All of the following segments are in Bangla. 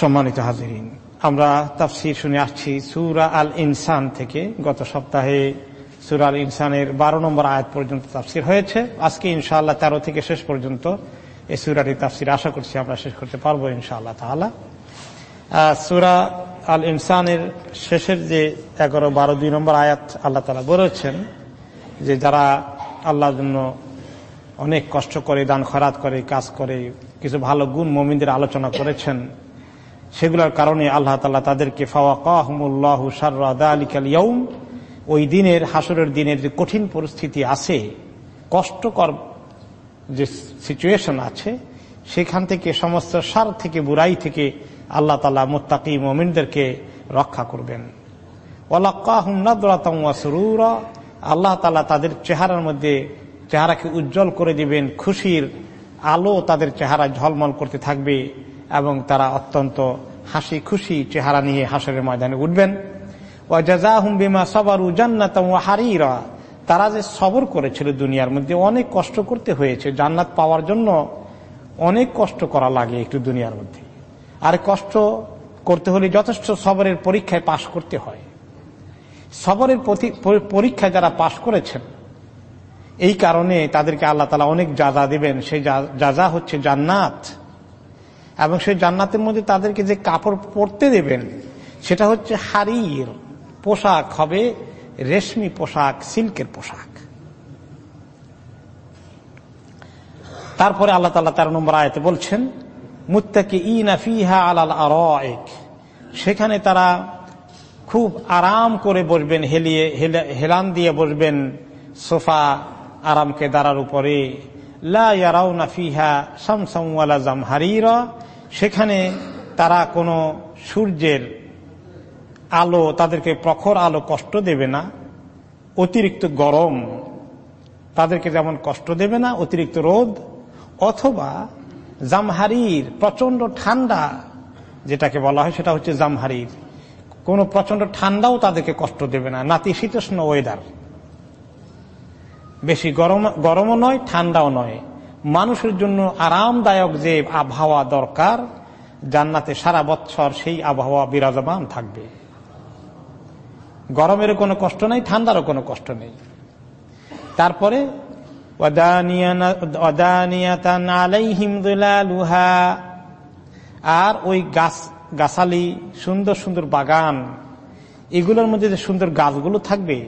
সম্মানিত হাজিরিন, আমরা তাফসির শুনে আসছি সুরা আল ইনসান থেকে। গত সপ্তাহে সুরা আল ইনসানের বারো নম্বর আয়াত পর্যন্ত তাফসির হয়েছে। আজকে ইনশাআল্লাহ তেরো থেকে শেষ পর্যন্ত এই সুরাটি তাফসির আশা করছি আমরা শেষ করতে পারব ইনশাআল্লাহ তাহলে সুরা আল ইনসানের শেষের যে এগারো বারো দুই নম্বর আয়াত আল্লাহ তালা বলেছেন যে যারা আল্লাহর জন্য অনেক কষ্ট করে, দান খরাত করে, কাজ করে, কিছু ভালো গুণ মমিনদের আলোচনা করেছেন সেগুলোর কারণে আল্লাহ তালা তাদেরকে, ফাওয়াকাহমুল্লাহ সার্রাদা আলিকাল ওই দিনের হাসরের দিনের যে কঠিন পরিস্থিতি আছে, কষ্টকর যে সিচুয়েশন আছে, সেখান থেকে সমস্ত সার থেকে বুড়াই থেকে আল্লাহ তালা মোত্তাকি মোমিনদেরকে রক্ষা করবেন। ওলাক্কাহমনাদুরা আল্লাহ তালা তাদের চেহারার মধ্যে চেহারাকে উজ্জ্বল করে দিবেন, খুশির আলো তাদের চেহারা ঝলমল করতে থাকবে। এবং তারা অত্যন্ত হাসি খুশি চেহারা নিয়ে হাসরের ময়দানে উঠবেন। তারা যে সবর করেছিল দুনিয়ার মধ্যে অনেক কষ্ট করতে হয়েছে। জান্নাত পাওয়ার জন্য অনেক কষ্ট করা লাগে একটু দুনিয়ার মধ্যে। আর কষ্ট করতে হলে যথেষ্ট সবরের পরীক্ষায় পাশ করতে হয়। সবরের পরীক্ষায় যারা পাশ করেছেন, এই কারণে তাদেরকে আল্লাহ তালা অনেক যাজা দিবেন। সেই যাজা হচ্ছে জান্নাত। এবং সেই জান্নাতের মধ্যে তাদেরকে যে কাপড় পরতে দেবেন, সেটা হচ্ছে হারির পোশাক হবে রেশমি পোশাক, সিল্কের পোশাক। তারপরে আল্লাহ তালা তেরো নম্বর আয়তে বলছেন মুত্তাকি ইনা ফিহা আলাল আর সেখানে তারা খুব আরাম করে বসবেন, হেলিয়ে হেলান দিয়ে বসবেন সোফা আরামকে দাঁড়ার উপরে। লা লাউনা ফিহা সামসামওয়ালা জামহারিরা সেখানে তারা কোনো সূর্যের আলো, তাদেরকে প্রখর আলো কষ্ট দেবে না, অতিরিক্ত গরম তাদেরকে যেমন কষ্ট দেবে না, অতিরিক্ত রোদ, অথবা জামহারির প্রচণ্ড ঠান্ডা, যেটাকে বলা হয় সেটা হচ্ছে জামহারির, কোন প্রচণ্ড ঠান্ডাও তাদেরকে কষ্ট দেবে না। নাতিশীতোষ্ণ ওয়েদার বেশি গরম, গরমও নয়, ঠান্ডাও নয়। মানুষের জন্য আরামদায়ক যে আবহাওয়া দরকার, জান্নাতে সারা বছর সেই আবহাওয়া বিরাজমান থাকবে। গরমেরও কোনো কষ্ট নেই, ঠান্ডারও কোনো কষ্ট নেই। তারপরে আর ওই গাছ, গাছালি, সুন্দর সুন্দর বাগান, এগুলোর মধ্যে যে সুন্দর গাছগুলো থাকবে,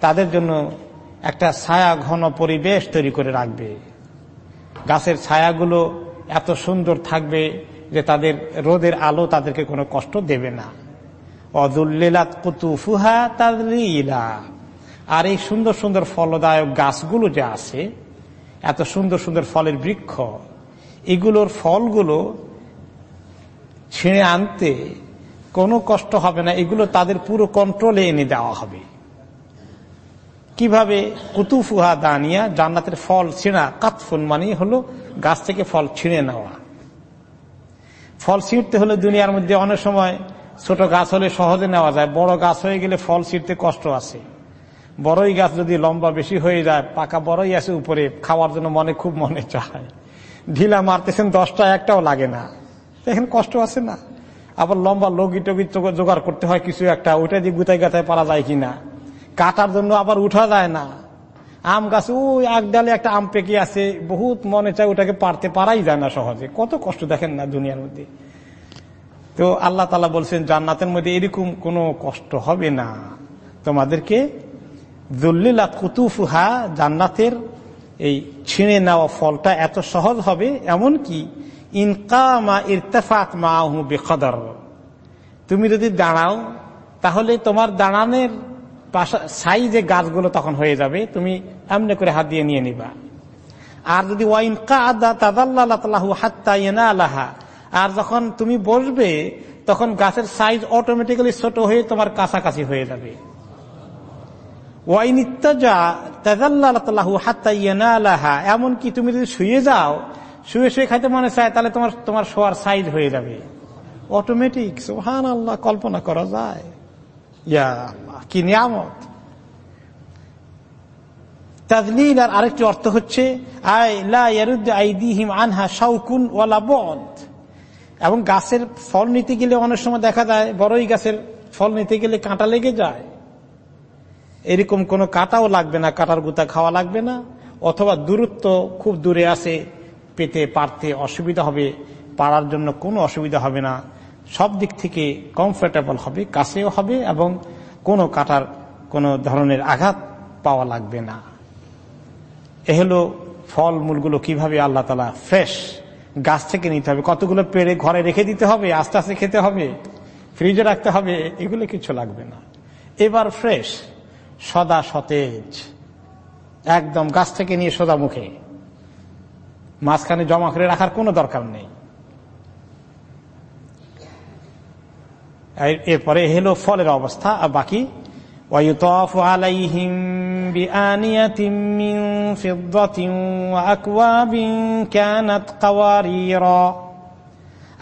তাদের জন্য একটা ছায়া ঘন পরিবেশ তৈরি করে রাখবে। গাছের ছায়াগুলো এত সুন্দর থাকবে যে তাদের রোদের আলো তাদেরকে কোনো কষ্ট দেবে না। অদুল্লিলাত কুতুফুহা তাদলিলা। আর এই সুন্দর সুন্দর ফলদায়ক গাছগুলো যে আছে, এত সুন্দর সুন্দর ফলের বৃক্ষ, এগুলোর ফলগুলো ছিঁড়ে আনতে কোনো কষ্ট হবে না, এগুলো তাদের পুরো কন্ট্রোলে এনে দেওয়া হবে। কীভাবে কুতুফুহা দানিয়া, জান্নাতের ফল ছিঁড়া, কাতফুন মানে হলো গাছ থেকে ফল ছিঁড়ে নেওয়া। ফল ছিঁড়তে হলে দুনিয়ার মধ্যে অনেক সময় ছোট গাছ হলে সহজে নেওয়া যায়, বড় গাছ হয়ে গেলে ফল ছিঁড়তে কষ্ট আছে। বড়ই গাছ যদি লম্বা বেশি হয়ে যায়, পাকা বড়ই আছে উপরে, খাওয়ার জন্য মনে খুব মনে চায়। ঢিলা মারতেছেন দশটা, একটাও লাগে না। দেখেন কষ্ট আছে না? আবার লম্বা লগি টগি জোগাড় করতে হয় কিছু একটা, ওইটা দিয়ে গুতাই গাতায় পারা যায় কিনা? কাটার জন্য আবার উঠা যায় না। আম গাছ, ওই এক ডালে একটা আম পেকে আছে, বহুত মনে চায় ওটাকে পারতে পারাই যায় না সহজে। কত কষ্ট দেখেন না দুনিয়ার মধ্যে। তো আল্লাহ তালা বলছেন, জান্নাতের মধ্যে এরকম কোনো কষ্ট হবে না। তোমাদেরকে জল্লিলা কুতুফুহা, জান্নাতের এই ছিঁড়ে নেওয়া ফলটা এত সহজ হবে, এমন কি? ইনকামা ইরতেফাক মাহু বেখদর তুমি যদি দাঁড়াও, তাহলে তোমার দাঁড়ানোর সাইজে গাছগুলো তখন হয়ে যাবে, তুমি এমনি করে হাত দিয়ে নিয়ে নিবা। আর যদি ওয়াইন আলাহা আর যখন তুমি বসবে, তখন গাছের সাইজ অটোমেটিক্যালি ছোট হয়ে তোমার কাছাকাছি হয়ে যাবে। ওয়াইন ইত্তাজা তাদাল্লাহু হাত্তা আলাহা এমনকি তুমি যদি শুয়ে যাও, শুয়ে শুয়ে খাইতে মনে চায়, তাহলে তোমার তোমার শোয়ার সাইজ হয়ে যাবে। অটোমেটিক সোহান আল্লাহ কল্পনা করা যায়। কি নিয়ামত তাজলিল আর আরেকটি অর্থ হচ্ছে আনহা এবং গাছের ফল নিতে গেলে অনেক সময় দেখা যায় বড়ই গাছের ফল নিতে গেলে কাঁটা লেগে যায় এরকম কোনো কাঁটাও লাগবে না কাটার গুতা খাওয়া লাগবে না অথবা দূরত্ব খুব দূরে আছে পেতে পারতে অসুবিধা হবে পারার জন্য কোনো অসুবিধা হবে না সব দিক থেকে কমফোর্টেবল হবে, কাছেও হবে এবং কোনো কাটার কোনো ধরনের আঘাত পাওয়া লাগবে না। এ হলো ফল মূলগুলো কীভাবে আল্লাহ তালা ফ্রেশ গাছ থেকে নিতে হবে, কতগুলো পেড়ে ঘরে রেখে দিতে হবে, আস্তে আস্তে খেতে হবে ফ্রিজে রাখতে হবে, এগুলো কিছু লাগবে না। এবার ফ্রেশ সদা সতেজ, একদম গাছ থেকে নিয়ে সোদা মুখে। মাঝখানে জমা করে রাখার কোনো দরকার নেই। এরপরে হলো ফলের অবস্থা, আর বাকি?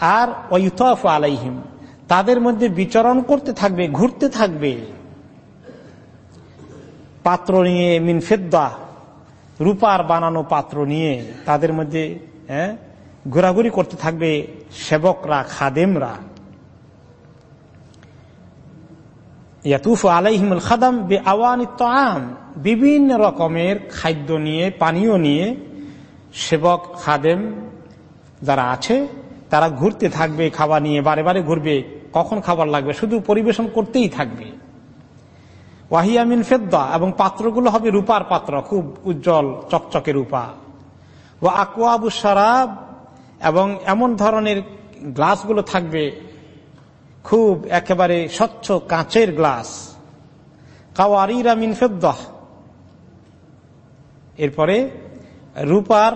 আর আলাইহিম, তাদের মধ্যে বিচরণ করতে থাকবে, ঘুরতে থাকবে। পাত্র নিয়ে মিনফেদ্দা রূপার বানানো পাত্র নিয়ে তাদের মধ্যে হ্যাঁ, ঘোরাঘুরি করতে থাকবে সেবকরা, খাদেমরা। ইয়াতুফ আলাইহিমুল খাদাম বে আওয়ানিত আম বিভিন্ন রকমের খাদ্য নিয়ে, পানীয় নিয়ে সেবক, খাদেম যারা আছে, তারা ঘুরতে থাকবে, খাবার নিয়ে বারে বারে ঘুরবে। কখন খাবার লাগবে? শুধু পরিবেশন করতেই থাকবে। ওয়াহিয়ামিন ফেদ্দা, এবং পাত্রগুলো হবে রূপার পাত্র, খুব উজ্জ্বল, চকচকে রূপা। ও আকুয়াবু সারাব এবং এমন ধরনের গ্লাসগুলো থাকবে খুব একেবারে স্বচ্ছ কাঁচের গ্লাস। কাওয়ারিরা মিন ফেদ্দাহ। এরপরে রূপার,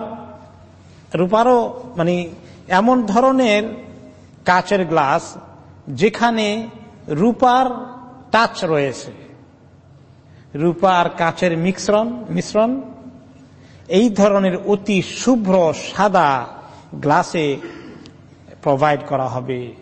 রূপারও মানে এমন ধরনের কাচের গ্লাস যেখানে রূপার টাচ রয়েছে। রূপা আর কাচের মিশ্রণ মিশ্রণ, এই ধরনের অতি শুভ্র সাদা গ্লাসে প্রোভাইড করা হবে।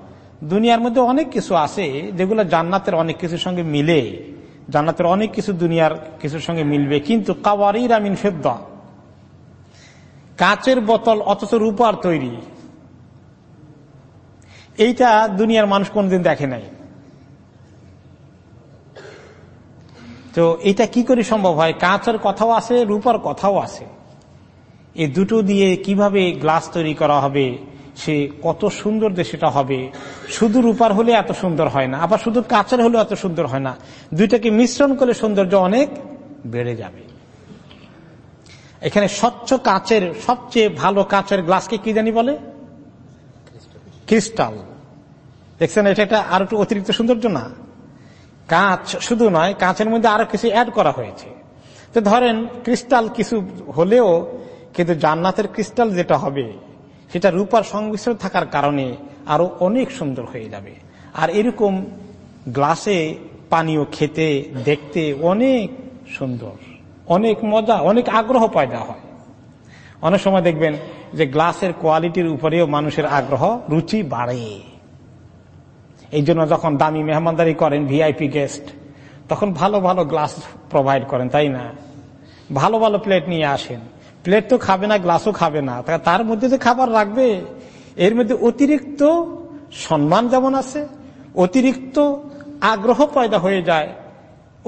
দুনিয়ার মধ্যে অনেক কিছু আছে, যেগুলো জান্নাতের অনেক কিছুর সঙ্গে মিলে, জান্নাতের অনেক কিছু দুনিয়ার কিছুর সঙ্গে মিলবে, কিন্তু কাওয়ারির আমিন ফেদ্দা, কাচের বোতল অথচ রূপার তৈরি। এইটা দুনিয়ার মানুষ কোনদিন দেখে নাই। তো এটা কি করে সম্ভব হয়? কাঁচের কথাও আছে, রূপার কথাও আছে। এই দুটো দিয়ে কীভাবে গ্লাস তৈরি করা হবে? সে কত সুন্দর সেটা হবে। শুধু রূপার হলে এত সুন্দর হয় না, আবার শুধু কাঁচের হলে এত সুন্দর হয় না। দুইটাকে মিশ্রণ করলে সৌন্দর্য অনেক বেড়ে যাবে। এখানে স্বচ্ছ কাচের, সবচেয়ে ভালো কাচের গ্লাসকে কি জানি বলে? ক্রিস্টাল। দেখছেন, এটা একটা আর একটু অতিরিক্ত সৌন্দর্য না। কাঁচ শুধু নয়, কাঁচের মধ্যে আরও কিছু অ্যাড করা হয়েছে। তো ধরেন, ক্রিস্টাল কিছু হলেও কিন্তু জান্নাতের ক্রিস্টাল যেটা হবে সেটা রূপার সংমিশ্রণ থাকার কারণে আরও অনেক সুন্দর হয়ে যাবে। আর এরকম গ্লাসে, পানীয় খেতে, দেখতে অনেক সুন্দর, অনেক মজা, অনেক আগ্রহ পয়দা হয়। অনেক সময় দেখবেন যে গ্লাসের কোয়ালিটির উপরেও মানুষের আগ্রহ, রুচি বাড়ে। এই জন্য যখন দামি মেহমানদারি করেন, ভিআইপি গেস্ট, তখন ভালো ভালো গ্লাস প্রোভাইড করেন, তাই না? ভালো ভালো প্লেট নিয়ে আসেন। প্লেট তো খাবে না গ্লাসও খাবে না। তার মধ্যে যে খাবার রাখবে, এর মধ্যে অতিরিক্ত সম্মান যেমন আছে, অতিরিক্ত আগ্রহ পয়দা হয়ে যায়,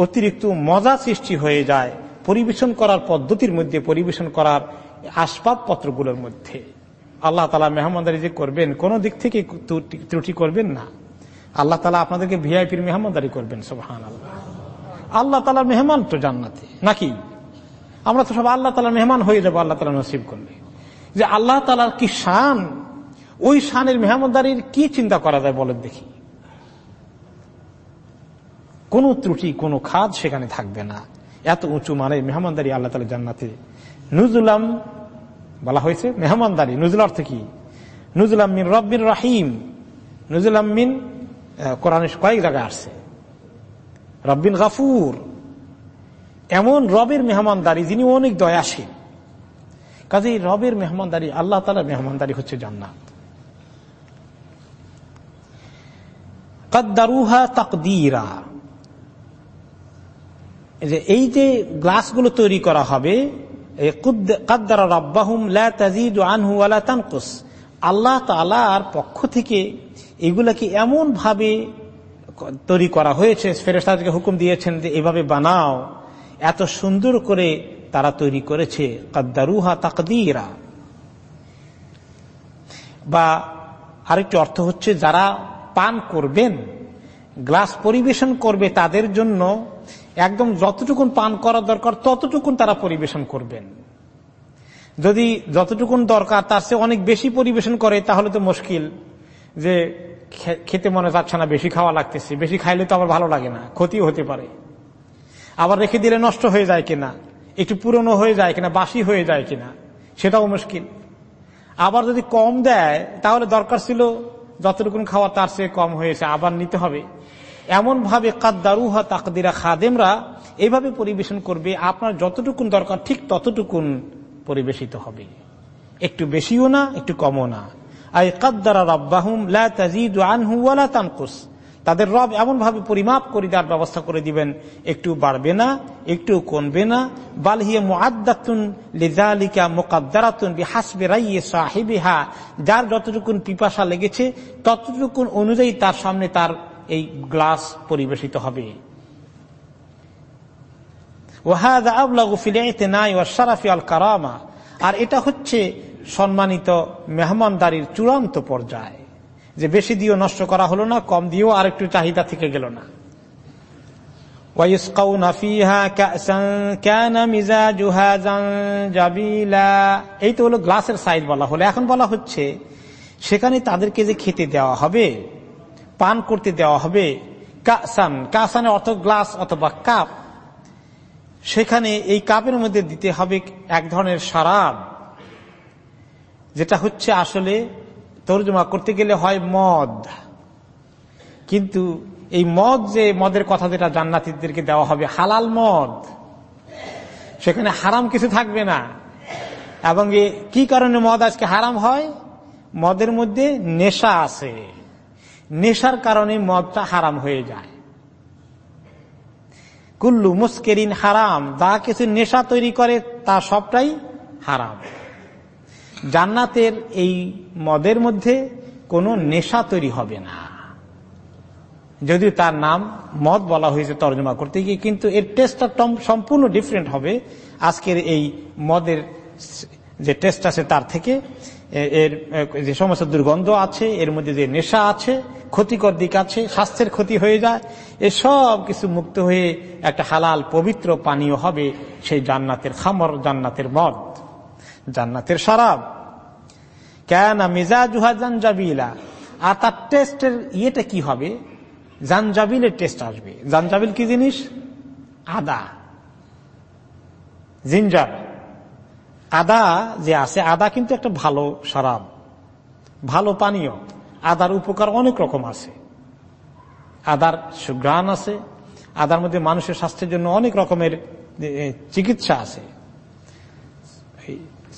অতিরিক্ত মজা সৃষ্টি হয়ে যায় পরিবেশন করার পদ্ধতির মধ্যে, পরিবেশন করার আসবাবপত্রগুলোর মধ্যে। আল্লাহ তালা মেহমানদারি যে করবেন, কোন দিক থেকে ত্রুটি করবেন না। আল্লাহ তালা আপনাদেরকে ভিআইপির মেহমানদারি করবেন সোহান আল্লাহ আল্লাহ তালা মেহমান তো জান্নাতে, নাকি? আমরা তো সব আল্লাহ তালার মেহমান হয়ে যাব, আল্লাহ তালা নসিব করলে যে আল্লাহ তালার কি শান? ওই শানের মেহমানদারির কি চিন্তা করা যায় বলেন দেখি। কোন ত্রুটি, কোন খাদ সেখানে থাকবে না। এত উঁচু মানে মেহমানদারি আল্লাহ তালা জান্নাতে নুজুলাম বলা হয়েছে। মেহমানদারি, নুজুল অর্থ কি? নুজুলাম মিন রব্বির রাহিম নজরুল আমিন কোরআন কয়েক জায়গায় আসছে। রব্বিন গাফুর এমন রবের মেহমানদারি যিনি অনেক দয়াশীল। কাজে রবের মেহমানদারি, আল্লাহ তালা মেহমানদারি হচ্ছে জান্নাত। কদ্দারুহা তাকদিরা। যে এই যে গ্লাসগুলো তৈরি করা হবে আল্লাহ তালার পক্ষ থেকে এগুলাকে এমন ভাবে তৈরি করা হয়েছে ফেরেস্তাদেরকে হুকুম দিয়েছেন যে এভাবে বানাও। এত সুন্দর করে তারা তৈরি করেছে, কাদ্দারুহা তাকদিরা। বা আরেকটি অর্থ হচ্ছে, যারা পান করবেন, গ্লাস পরিবেশন করবে তাদের জন্য, একদম যতটুকুন পান করা দরকার, ততটুকুন তারা পরিবেশন করবেন। যদি যতটুকুন দরকার, তার চেয়ে অনেক বেশি পরিবেশন করে, তাহলে তো মুশকিল যে খেতে মনে যাচ্ছে না, বেশি খাওয়া লাগতেছে, বেশি খাইলে তো আবার ভালো লাগে না, ক্ষতিও হতে পারে। আবার রেখে দিলে নষ্ট হয়ে যায় কিনা? একটু পুরনো হয়ে যায় কিনা? বাসি হয়ে যায় কিনা? সেটাও মুশকিল। আবার যদি কম দেয়, তাহলে দরকার ছিল যতটুকুন খাওয়া তার চেয়ে কম হয়েছে, আবার নিতে হবে। এমন ভাবে কাদ্দারুহা তাকদিরা খাদেমরা এইভাবে পরিবেশন করবে, আপনার যতটুকুন দরকার, ঠিক ততটুকুন পরিবেশিত হবে। একটু বেশিও না, একটু কমও না। আই কাদ্দারা রব্বাহুম লা তাজিদু আনহু ওয়ালা তানকুস। তাদের রব এমন ভাবে পরিমাপ করে দেওয়ার ব্যবস্থা করে দিবেন, একটু বাড়বে না, একটু কমবে না। বালহিয়া মুআদ্দাতুন লিজালিকা মুকাদ্দারাতুন বিহাসবি রাইয়ে সাহিবিহা। যার যতটুকুন পিপাসা লেগেছে, ততটুকুন অনুযায়ী তার সামনে তার এই গ্লাস পরিবেশিত হবে। ওয়াহাদ আবলাগু ফিলিয়াতে নাই ওয়াশারাফি আল কারামা। আর এটা হচ্ছে সম্মানিত মেহমানদারির চূড়ান্ত পর্যায়। যে বেশি দিয়েও নষ্ট করা হলো না, কম দিয়েও আর একটু চাহিদা থেকে গেল না। এই তো হলো গ্লাসের সাইজ বলা হলো। এখন বলা হচ্ছে, সেখানে তাদেরকে যে খেতে দেওয়া হবে, পান করতে দেওয়া হবে, কাসান, কাসানের অর্থ গ্লাস অথবা কাপ, সেখানে এই কাপের মধ্যে দিতে হবে এক ধরনের সারাব যেটা হচ্ছে আসলে তর্জমা করতে গেলে হয় মদ। কিন্তু এই মদ যে, মদের কথা যেটা জান্নাতিদেরকে দেওয়া হবে, হালাল মদ। সেখানে হারাম কিছু থাকবে না। এবং কি কারণে মদ আজকে হারাম হয়? মদের মধ্যে নেশা আছে। নেশার কারণে মদটা হারাম হয়ে যায়। কুল্লু মুস্কেরিন হারাম। যা কিছু নেশা তৈরি করে, তা সবটাই হারাম। জান্নাতের এই মদের মধ্যে কোনো নেশা তৈরি হবে না। যদিও তার নাম মদ বলা হয়েছে তর্জমা করতে গিয়ে, কিন্তু এর টেস্টটা সম্পূর্ণ ডিফারেন্ট হবে। আজকের এই মদের যে টেস্ট আছে তার থেকে এর যে সমস্ত দুর্গন্ধ আছে, এর মধ্যে যে নেশা আছে, ক্ষতিকর দিক আছে, স্বাস্থ্যের ক্ষতি হয়ে যায় এসব কিছু মুক্ত হয়ে একটা হালাল পবিত্র পানীয় হবে সেই জান্নাতের খামর, জান্নাতের মদ, জান্নাতের সারাব কেন মিজাজুহা জানজাবিলা। আর তার টেস্টের ইয়েটা কি হবে? জানজাবিলের টেস্ট আসবে। জানজাবিল কি জিনিস? আদা। জিঞ্জার। আদা যে আছে, আদা কিন্তু একটা ভালো সারাব ভালো পানীয়। আদার উপকার অনেক রকম আছে। আদার সুগ্রাণ আছে। আদার মধ্যে মানুষের স্বাস্থ্যের জন্য অনেক রকমের চিকিৎসা আছে।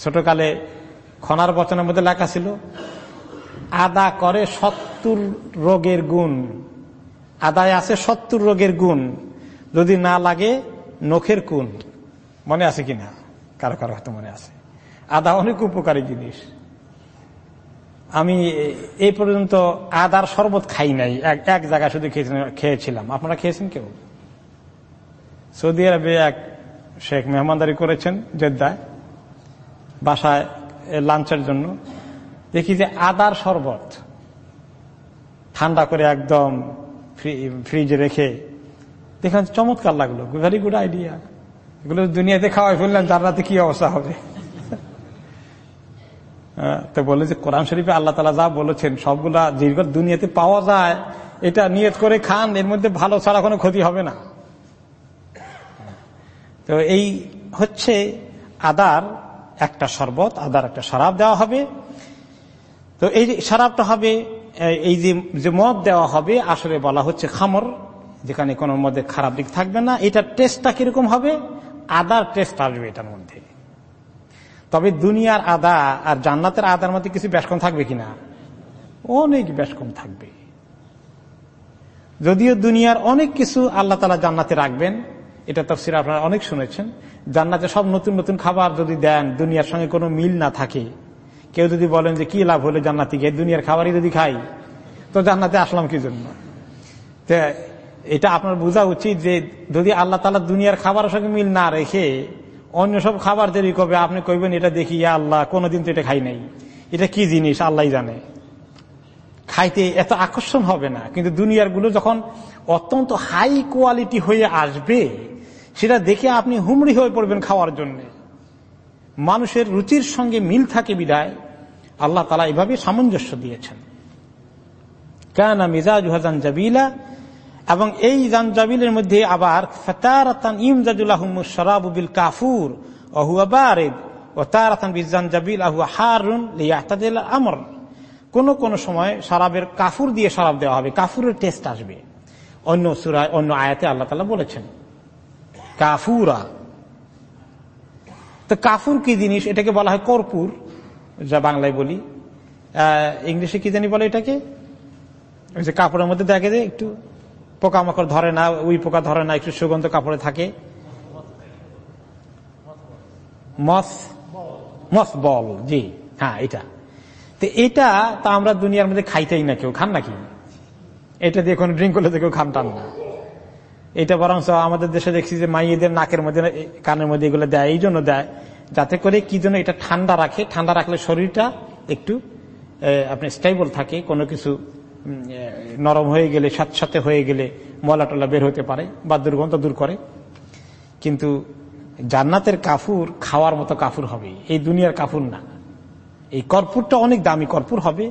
ছোটকালে খনার বচনের মধ্যে লেখা ছিল, আদা করে সত্তর রোগের গুণ। আদায় আছে সত্তর রোগের গুণ। যদি না লাগে, নখের কুন। মনে আছে কিনা কারও কারও হয়তো মনে আছে। আদা অনেক উপকারী জিনিস। আমি এই পর্যন্ত আদার শরবত খাই নাই। এক জায়গায় শুধু খেয়েছিলাম। আপনারা খেয়েছেন কেউ? সৌদি আরবে এক শেখ মেহমানদারি করেছেন জেদ্দায়। বাসায় লাঞ্চের জন্য। দেখি যে আদার শরবত ঠান্ডা করে একদম ফ্রিজে রেখে দেখলাম চমৎকার লাগল ভেরি গুড আইডিয়া এগুলো দুনিয়াতে খাওয়াই ফেললাম যার রাতে কি অবস্থা হবে? তো বলে যে কোরআন শরীফে আল্লাহ তালা যা বলেছেন, সবগুলা দীর্ঘ দুনিয়াতে পাওয়া যায়, এটা নিয়ত করে খান, এর মধ্যে ভালো ছাড়া কোনো ক্ষতি হবে না। তো এই হচ্ছে আদার একটা শরবত, আদার একটা শরাব দেওয়া হবে। তো এই শরাবটা হবে, এই যে মদ দেওয়া হবে, আসলে বলা হচ্ছে খামর, যেখানে কোনো মধ্যে খারাপ দিক থাকবে না। এটার টেস্টটা কীরকম হবে? আদার টেস্ট আসবে এটার মধ্যে। তবে দুনিয়ার আদা আর জান্নাতের আদার মধ্যে কিছু ব্যাসকম থাকবে কিনা অনেক ব্যাসকম থাকবে। যদিও দুনিয়ার অনেক কিছু আল্লাহ তালা জান্নাতে রাখবেন এটা তফসির আপনারা অনেক শুনেছেন। জান্নাতে সব নতুন নতুন খাবার যদি দেন, দুনিয়ার সঙ্গে কোনো মিল না থাকে। কেউ যদি বলেন যে কি লাভ হলো জান্নাতি গিয়ে দুনিয়ার খাবারই যদি খাই, তো জান্নাতে আসলাম কি জন্য? এটা আপনার বোঝা উচিত যে যদি আল্লাহ তালা দুনিয়ার খাবারের সঙ্গে মিল না রেখে অন্য সব খাবার তৈরি করবে, আপনি কইবেন, এটা দেখি, ইয়া আল্লাহ, কোনোদিন তো এটা খাই নাই। এটা কি জিনিস? আল্লাহ জানে। খাইতে এত আকর্ষণ হবে না। কিন্তু দুনিয়ারগুলো যখন অত্যন্ত হাই কোয়ালিটি হয়ে আসবে সেটা দেখে আপনি হুমড়ি হয়ে পড়বেন খাওয়ার জন্য। মানুষের রুচির সঙ্গে মিল থাকে বিদায়। আল্লাহ তালা এভাবে সামঞ্জস্য দিয়েছেন। কেন মিজাজ হাজান জাবিলা এবং এই জানজাবিলের মধ্যে আবার ফতারাতান ইমজাদুল্লাহমুসরাবুবিল কাফুর অহুয়া বারেদ, ও তারাতান বিজানজাবিল আহুয়া হারুন আমর। কোন কোন সময় শরাবের কাফুর দিয়ে শরাব দেওয়া হবে, কাফুরের টেস্ট আসবে। অন্য সুরায়, অন্য আয়াতে আল্লাহ তালা বলেছেন। কাফুরা। তো কাফুর কি জিনিস? এটাকে বলা হয় কর্পুর, যা বাংলায় বলি। ইংলিশে কি জানি বলে এটাকে? যে কাপড়ের মধ্যে দেখে যে একটু পোকামাকড় ধরে না, উই পোকা ধরে না, একটু সুগন্ধ কাপড়ে থাকে। মস মস বল, জি হ্যাঁ এটা। তো এটা তা আমরা দুনিয়ার মধ্যে খাইতেই না কেউ, খান নাকি? এটা দিয়ে কোনো ড্রিঙ্ক করলে তো কেউ খান টান না। এটা বরং আমাদের দেশে দেখছি যে মাইয়েদের নাকের মধ্যে, কানের মধ্যে এগুলো দেয় এই জন্য দেয়। যাতে করে কি জন্য এটা ঠান্ডা রাখে। ঠান্ডা রাখলে শরীরটা একটু আপনি স্টেবল থাকে, কোনো কিছু নরম হয়ে গেলে সাথে হয়ে গেলে ময়লা টলা বের হতে পারে বা দুর্গন্ধ দূর করে। কিন্তু জান্নাতের কাফুর খাওয়ার মতো কাফুর হবে। এই দুনিয়ার কাফুর না। এই কর্পূরটা অনেক দামি কর্পূর হবে।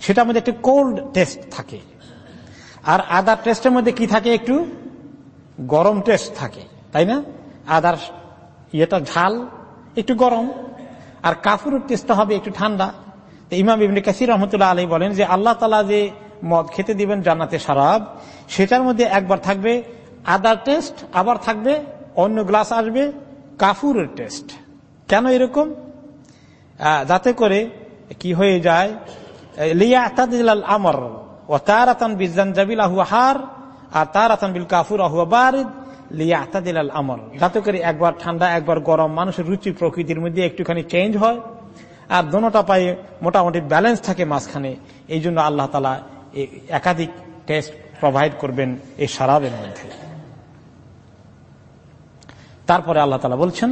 সেটার মধ্যে একটা কোল্ড টেস্ট থাকে। আর আদার টেস্টের মধ্যে কি থাকে একটু? গরম টেস্ট থাকে, তাই না? আদার ইয়েটা ঝাল, একটু গরম। আর কাফুরের টেস্টটা হবে একটু ঠান্ডা। ইমাম ইবনে কাসির রহমতুল্লাহ আলী বলেন যে, আল্লাহ তালা যে মদ খেতে দিবেন জান্নাতে সারাব সেটার মধ্যে একবার থাকবে আদার টেস্ট আবার থাকবে অন্য গ্লাস আসবে কাফুরের টেস্ট কেন এরকম? যাতে করে কি হয়ে যায়? লিয়া আমর ও তার আতান বিজান জাবিল আহু হার আর তার আতান বিল কাফুর আহু বারিদ লিয়া আতাদিল আমর যাতে করে একবার ঠান্ডা, একবার গরম, মানুষের রুচি প্রকৃতির মধ্যে একটুখানি চেঞ্জ হয়, আর দোনোটা পায়ে মোটামুটি ব্যালেন্স থাকে মাঝখানে। এই জন্য আল্লাহ তালা একাধিক টেস্ট প্রোভাইড করবেন এই সারাবের মধ্যে। তারপরে আল্লাহ তালা বলছেন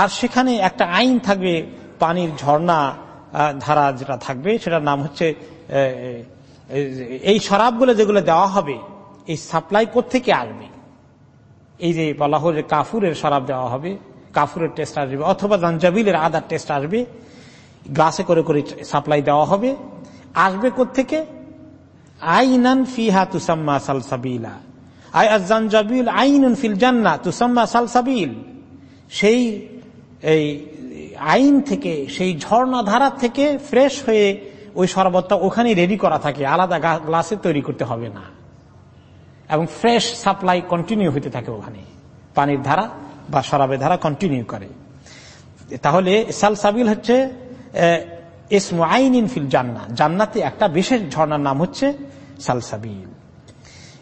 আর সেখানে একটা আইন থাকবে, পানির ঝর্ণা ধারা যেটা থাকবে, সেটার নাম হচ্ছে এই শরাবগুলো যেগুলো দেওয়া হবে, এই সাপ্লাই থেকে আসবে? এই যে বলা হল যে কাফুরের শরাব দেওয়া হবে, কাফুরের টেস্ট আসবে, অথবা জাঞ্জাবিলের আদার টেস্ট আসবে, গ্লাসে করে করে সাপ্লাই দেওয়া হবে, আসবে থেকে আইনান ফিহা তুসাম্মা সালসাবিলা। আই জাঞ্জাবিল আইনুন ফিল জান্না তুসাম্মা সালসাবিল। সেই, এই আইন থেকে, সেই ঝর্ণা ধারা থেকে ফ্রেশ হয়ে ওই শরবতটা ওখানে রেডি করা থাকে, আলাদা গ্লাসে তৈরি করতে হবে না। এবং ফ্রেশ সাপ্লাই কন্টিনিউ হইতে থাকে ওখানে। পানির ধারা বা শরাবের ধারা কন্টিনিউ করে। তাহলে সালসাবিল হচ্ছে আইন ফিল জান্না। জান্নাতে একটা বিশেষ ঝর্ণার নাম হচ্ছে সালসাবিল।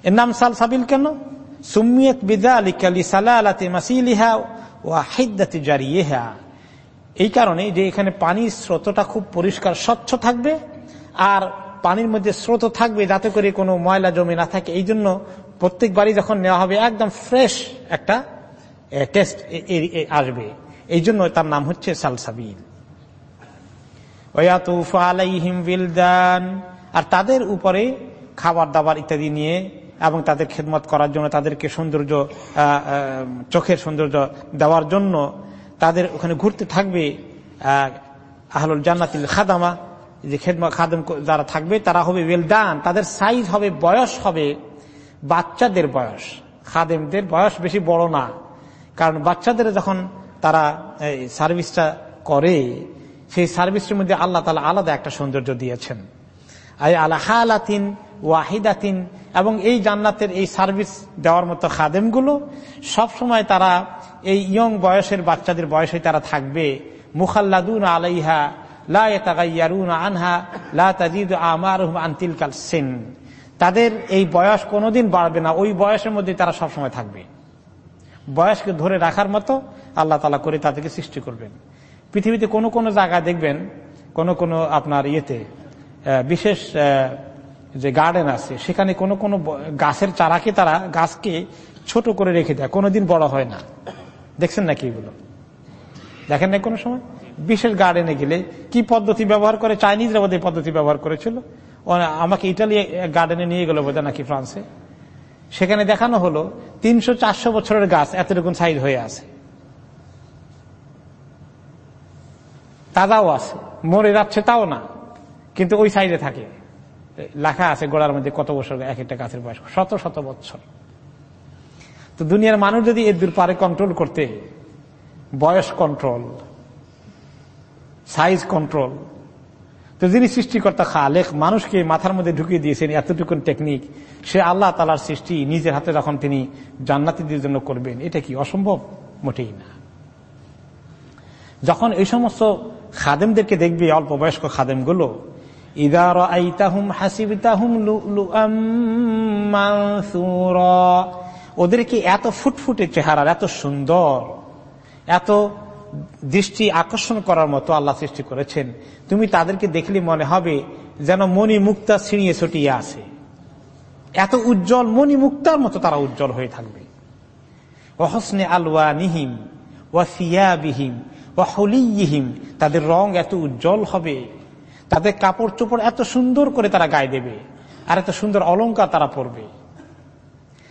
এর নাম সালসাবিল কেন? সুমিয়ত বিদা আলিকালি সালালাতে মাসিলিহা ও হিদ্দাতে জারিয়েহা। এই কারণে যে এখানে পানির স্রোতটা খুব পরিষ্কার, স্বচ্ছ থাকবে আর পানির মধ্যে স্রোত থাকবে যাতে করে কোনো ময়লা জমে না থাকে। এই জন্য প্রত্যেকবারই যখন নেওয়া হবে, একদম ফ্রেশ একটা টেস্ট আসবে। এই জন্য তার নাম হচ্ছে সালসাবিল। আর তাদের উপরে খাবার দাবার ইত্যাদি নিয়ে এবং তাদের খেদমত করার জন্য তাদেরকে সৌন্দর্য চোখের সৌন্দর্য দেওয়ার জন্য তাদের ওখানে ঘুরতে থাকবে আহলুল জান্নাতিল খাদামা যে খেদমা, খাদম যারা থাকবে, তারা হবে ওয়েলদান তাদের সাইজ হবে, বয়স হবে বাচ্চাদের বয়স। খাদেমদের বয়স বেশি বড় না। কারণ বাচ্চাদের যখন তারা সার্ভিসটা করে, সেই সার্ভিসের মধ্যে আল্লাহ তালা আলাদা একটা সৌন্দর্য দিয়েছেন। আই আল্লাহ আলাতিন ওয়াহিদাতিন। এবং এই জান্নাতের এই সার্ভিস দেওয়ার মতো খাদেমগুলো সবসময় তারা এই ইয়ং বয়সের বাচ্চাদের বয়সে তারা থাকবে। মুখাল্লাদুন আলাইহা আনহা, লা সেন। তাদের এই বয়স কোনোদিন বাড়বে না, ওই বয়সের মধ্যে তারা সবসময় থাকবে। বয়সকে ধরে রাখার মতো আল্লাহ তালা করে তাদেরকে সৃষ্টি করবেন। পৃথিবীতে কোনো কোনো জায়গায় দেখবেন, কোন কোন আপনার ইয়েতে বিশেষ যে গার্ডেন আছে, সেখানে কোনো কোনো গাছের চারাকে তারা গাছকে ছোট করে রেখে দেয়। কোনোদিন বড় হয় না। দেখছেন নাকি এগুলো? দেখেন না কোনো সময়? বিশেষ গার্ডেনে গেলে কি পদ্ধতি ব্যবহার করে? চাইনিজরা বোধহয় পদ্ধতি ব্যবহার করেছিল। আমাকে ইটালি গার্ডেনে নিয়ে গেল বোধহয় নাকি ফ্রান্সে সেখানে দেখানো হলো তিনশো চারশো বছরের গাছ এতটুকুন সাইজ হয়ে আছে। তাজাও আছে। মরে যাচ্ছে তাও না। কিন্তু ওই সাইডে থাকে। লেখা আছে গোড়ার মধ্যে কত বছর, এক একটা গাছের বয়স। শত শত বছর। তো দুনিয়ার মানুষ যদি এর দূর পারে কন্ট্রোল করতে, বয়স কন্ট্রোল সাইজ কন্ট্রোল তো যিনি সৃষ্টিকর্তা খালেক, মানুষকে মাথার মধ্যে ঢুকিয়ে দিয়েছেন এতটুকু টেকনিক সে আল্লাহ তালার সৃষ্টি নিজের হাতে যখন তিনি জান্নাতিদের জন্য করবেন, এটা কি অসম্ভব? মোটেই না। যখন এই সমস্ত খাদেমদেরকে দেখবে, অল্প বয়স্ক খাদেমগুলো ইদার আইতাহুম হাসিবিতাহুম ওদেরকে এত ফুটফুটে চেহারার এত সুন্দর, এত দৃষ্টি আকর্ষণ করার মতো আল্লাহ সৃষ্টি করেছেন। তুমি তাদেরকে দেখলে মনে হবে যেন মণি মুক্তা ছিঁড়িয়ে ছটিয়ে আছে। এত উজ্জ্বল মণি মুক্তার মতো তারা উজ্জ্বল হয়ে থাকবে। অহসনে আলওয়া নিহিম ওয়া বিহিম ওয়া হলিহিম তাদের রং এত উজ্জ্বল হবে, তাদের কাপড় চোপড় এত সুন্দর করে তারা গায়ে দেবে, আর এত সুন্দর অলঙ্কার তারা পরবে।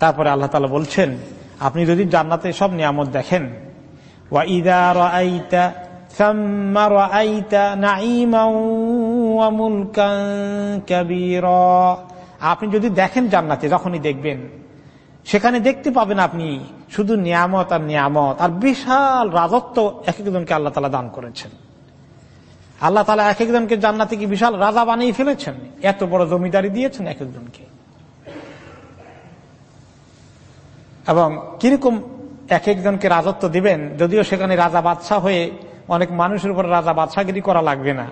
তারপরে আল্লাহ তালা বলছেন, আপনি যদি জান্নাতে সব নিয়ামত দেখেন আপনি যদি দেখেন জান্নাতে, যখনই দেখবেন, সেখানে দেখতে পাবেন আপনি শুধু নিয়ামত আর নিয়ামত আর বিশাল রাজত্ব এক একজনকে আল্লাহ তালা দান করেছেন। আল্লাহ তালা এক একজনকে জান্নাতে কি বিশাল রাজা বানিয়ে ফেলেছেন? এত বড় জমিদারি দিয়েছেন এক একজনকে এবং কীরকম এক একজনকে রাজত্ব দিবেন, যদিও সেখানে রাজা বাদশাহ হয়ে অনেক মানুষের উপর রাজা বাদশাগিরি করা লাগবে না।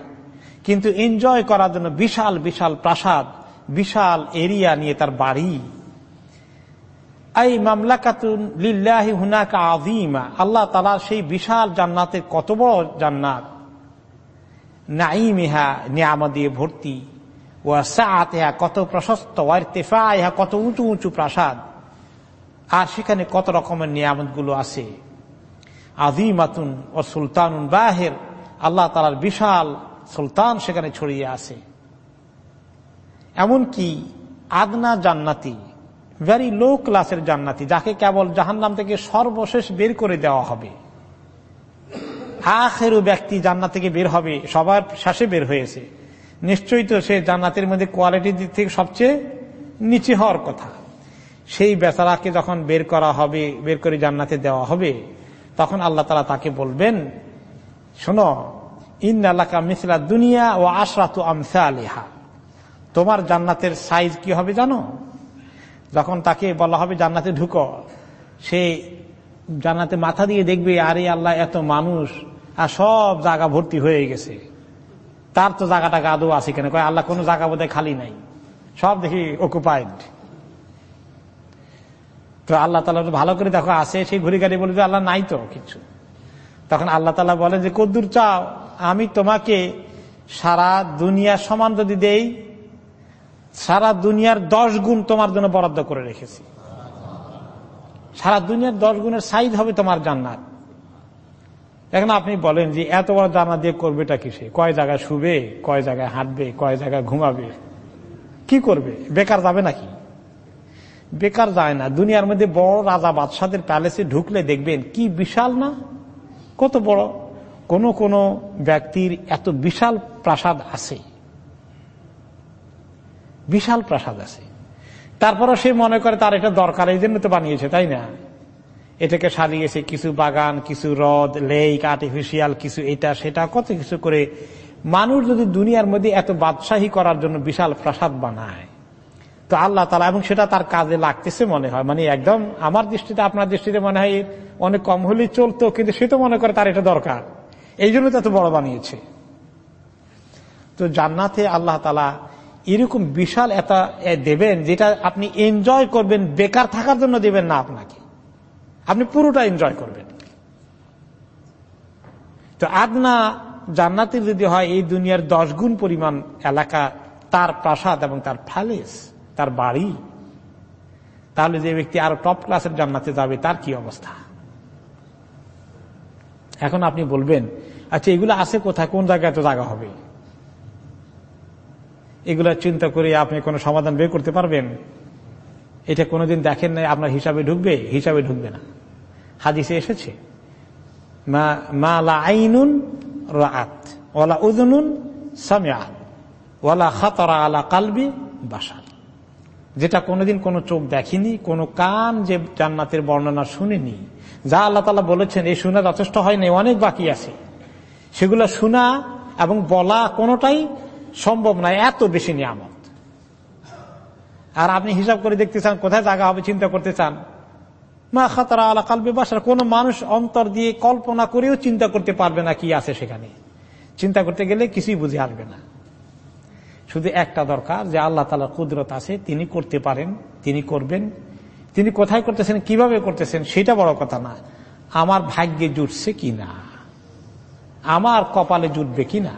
কিন্তু এনজয় করার জন্য বিশাল বিশাল প্রাসাদ, বিশাল এরিয়া নিয়ে তার বাড়ি। এই মামলাকাতুন লিল্লাহি হুনাকা আজিমা আল্লাহ তালা সেই বিশাল জান্নাতের কত বড় জান্নাত? নাইমিহা নিয়ামা দিয়ে ভর্তি। ও সাহা কত প্রশস্ত। ওয়ার তেফা ইহা কত উঁচু উঁচু প্রাসাদ। আর সেখানে কত রকমের নিয়ামতগুলো আছে? আজিমাতুন ও সুলতান বাহের। আল্লাহ তালার বিশাল সুলতান সেখানে ছড়িয়ে আছে। এমনকি আগনা জান্নাতি ভেরি লো ক্লাসের জান্নাতি, যাকে কেবল জাহান্নাম থেকে সর্বশেষ বের করে দেওয়া হবে। আখেরও ব্যক্তি জান্নাত থেকে বের হবে, সবার শেষে বের হয়েছে। নিশ্চয়ই তো সে জান্নাতের মধ্যে কোয়ালিটির দিক থেকে সবচেয়ে নিচে হওয়ার কথা। সেই বেচারাকে যখন বের করা হবে, বের করে জান্নাতে দেওয়া হবে, তখন আল্লাহ তালা তাকে বলবেন, শোনো ইন আল্লাহ মিসলা দুনিয়া ও আশরাতু আমসা আলিহা তোমার জান্নাতের সাইজ কি হবে জানো? যখন তাকে বলা হবে জান্নাতে ঢুকো, সে জান্নাতে মাথা দিয়ে দেখবে, আরে আল্লাহ, এত মানুষ, আর সব জায়গা ভর্তি হয়ে গেছে। তার তো জায়গাটা গাদো আছে কেন? কয়, আল্লাহ, কোনো জায়গা বোধহয় খালি নাই। সব দেখি অকুপাইড তো আল্লাহ তালা ভালো করে দেখো আছে সেই ঘুরি গাড়ি বলবে আল্লাহ নাই তো কিছু। তখন আল্লাহ তালা বলে যে, কদ্দুর চাও, আমি তোমাকে সারা দুনিয়া সমান যদি দেই, সারা দুনিয়ার দশ গুণ তোমার জন্য বরাদ্দ করে রেখেছি। সারা দুনিয়ার দশ গুণের সাইজ হবে তোমার জান্নাত। এখন আপনি বলেন যে, এত বড় জান্নাত দিয়ে করবেটা কিসে? কয় জায়গায় শুবে, কয় জায়গায় হাঁটবে, কয় জায়গায় ঘুমাবে? কি করবে? বেকার যাবে নাকি? বেকার যায় না। দুনিয়ার মধ্যে বড় রাজা বাদশাদের প্যালেসে ঢুকলে দেখবেন, কি বিশাল না? কত বড়? কোন কোন ব্যক্তির এত বিশাল প্রাসাদ আছে। বিশাল প্রাসাদ আছে। তারপরও সে মনে করে তার এটা দরকার, এই জন্য তো বানিয়েছে, তাই না? এটাকে সারিয়েছে কিছু বাগান, কিছু হ্রদ লেক আর্টিফিশিয়াল কিছু এটা, সেটা, কত কিছু করে। মানুষ যদি দুনিয়ার মধ্যে এত বাদশাহী করার জন্য বিশাল প্রাসাদ বানায় তো আল্লাহ তালা এবং সেটা তার কাজে লাগতেছে মনে হয়। মানে একদম আমার দৃষ্টিতে, আপনার দৃষ্টিতে মনে হয় অনেক কম হলেই চলতো, কিন্তু সে তো মনে করে তার এটা দরকার। এই জন্য তো বড় বানিয়েছে। তো জান্নাতে আল্লাহ তালা এরকম বিশাল এটা দেবেন, যেটা আপনি এনজয় করবেন, বেকার থাকার জন্য দেবেন না আপনাকে। আপনি পুরোটা এনজয় করবেন। তো আদনা জান্নাতের যদি হয়, এই দুনিয়ার দশ গুণ পরিমাণ এলাকা, তার প্রাসাদ এবং তার ফ্যালেস তার বাড়ি, তাহলে যে ব্যক্তি আরও টপ ক্লাসের জান্নাতে যাবে, তার কি অবস্থা? এখন আপনি বলবেন আচ্ছা এগুলো আছে কোথায়? কোন জায়গায় তো জায়গা হবে? এগুলো চিন্তা করে আপনি কোনো সমাধান বের করতে পারবেন? এটা কোনোদিন দেখেন নাই, আপনার হিসাবে ঢুকবে? হিসাবে ঢুকবে না। হাদিসে এসেছে, মা লা আইনুন রাত ওলা উদনুন ওয়ালা খাতরা আলা কালবি বাসার যেটা কোনোদিন কোনো চোখ দেখেনি, কোনো কান যে জান্নাতের বর্ণনা শুনেনি। যা আল্লাহ তালা বলেছেন, এই শোনা যথেষ্ট হয়নি অনেক বাকি আছে। সেগুলো শোনা এবং বলা কোনোটাই সম্ভব নয়, এত বেশি নিয়ামত। আর আপনি হিসাব করে দেখতে চান, কোথায় জায়গা হবে, চিন্তা করতে চান? মা খাতারা আলা কালবে বাসার কোন মানুষ অন্তর দিয়ে কল্পনা করেও চিন্তা করতে পারবে না কি আছে সেখানে। চিন্তা করতে গেলে কিছুই বুঝে আসবে না। শুধু একটা দরকার যে আল্লাহ তালার কুদরত আছে, তিনি করতে পারেন, তিনি করবেন। তিনি কোথায় করতেছেন, কীভাবে করতেছেন, সেটা বড় কথা না। আমার ভাগ্যে জুটছে কি না? আমার কপালে জুটবে কি না?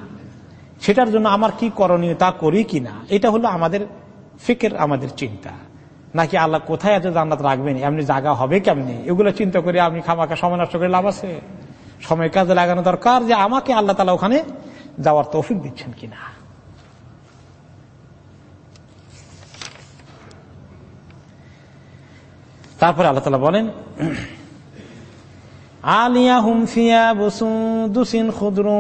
সেটার জন্য আমার কি করণীয়, তা করি কি না? এটা হলো আমাদের ফিকের, আমাদের চিন্তা। নাকি আল্লাহ কোথায় এত জান্নাত রাখবেন? এমনি জায়গা হবে কেমনি? এগুলো চিন্তা করে আপনি খামাকে সময় নষ্ট করে লাভ আছে। সময় কাজে লাগানো দরকার যে আমাকে আল্লাহ তালা ওখানে যাওয়ার তৌফিক দিচ্ছেন কিনা? তারপরে আল্লাহ বলেন, আলিয়াহুম ফিয়া বসুদুসিন খুদরু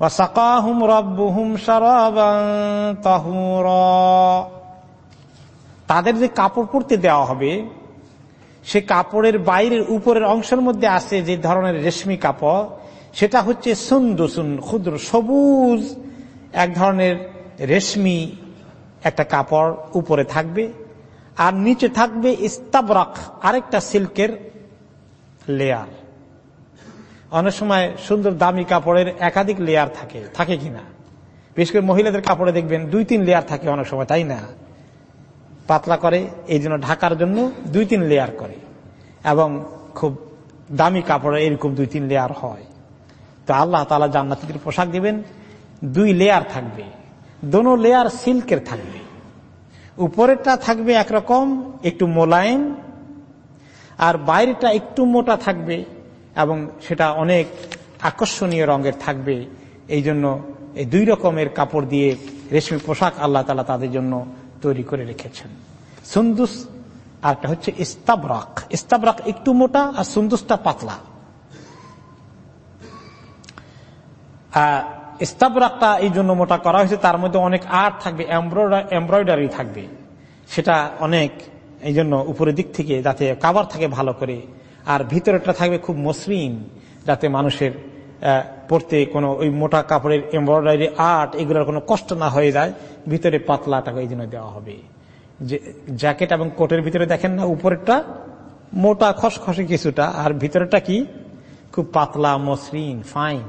ওয়াসাকাহুম রাব্বুহুম শারাবান তাহুরা। তাদের যে কাপড় পরতে দেওয়া হবে, সে কাপড়ের বাইরের উপরের অংশের মধ্যে আছে যে ধরনের রেশমি কাপড় সেটা হচ্ছে সুন্দুসুন ক্ষুদ্র, সবুজ, এক ধরনের রেশমি একটা কাপড় উপরে থাকবে, আর নিচে থাকবে ইস্তাবরাক, আরেকটা সিল্কের লেয়ার অনেক সময় সুন্দর দামি কাপড়ের একাধিক লেয়ার থাকে থাকে কিনা? বিশেষ করে মহিলাদের কাপড়ে দেখবেন দুই তিন লেয়ার থাকে অনেক সময়, তাই না? পাতলা করে, এই জন্য ঢাকার জন্য দুই তিন লেয়ার করে। এবং খুব দামি কাপড়ে এরকম দুই তিন লেয়ার হয়। তো আল্লাহ তালা জান্নাতিদের পোশাক দিবেন, দুই লেয়ার থাকবে। দোনো লেয়ার সিল্কের থাকবে। উপরেরটা থাকবে একরকম, একটু মোলায়েম, আর বাইরেটা একটু মোটা থাকবে এবং সেটা অনেক আকর্ষণীয় রঙের থাকবে। এই জন্য এই দুই রকমের কাপড় দিয়ে রেশমি পোশাক আল্লাহ তালা তাদের জন্য তৈরি করে রেখেছেন। সুন্দুস আরটা হচ্ছে ইস্তাবরাক। ইস্তাবরাক একটু মোটা আর সুন্দুসটা পাতলা। ইস্তাবরাকটা এই জন্য মোটা করা হয়েছে, তার মধ্যে অনেক আর্ট থাকবে এমব্রয়ডারি থাকবে। সেটা অনেক এই জন্য উপরের দিক থেকে যাতে কাবার থাকে ভালো করে। আর ভিতরেটা থাকবে খুব মসৃণ, যাতে মানুষের পড়তে কোনো ওই মোটা কাপড়ের এমব্রয়ডারি, আর্ট এগুলোর কোনো কষ্ট না হয়ে যায়। ভিতরে পাতলাটাকে এই জন্য দেওয়া হবে। যে, জ্যাকেট এবং কোটের ভিতরে দেখেন না, উপরেরটা মোটা খসখসে কিছুটা, আর ভিতরেটা কি? খুব পাতলা, মসৃণ ফাইন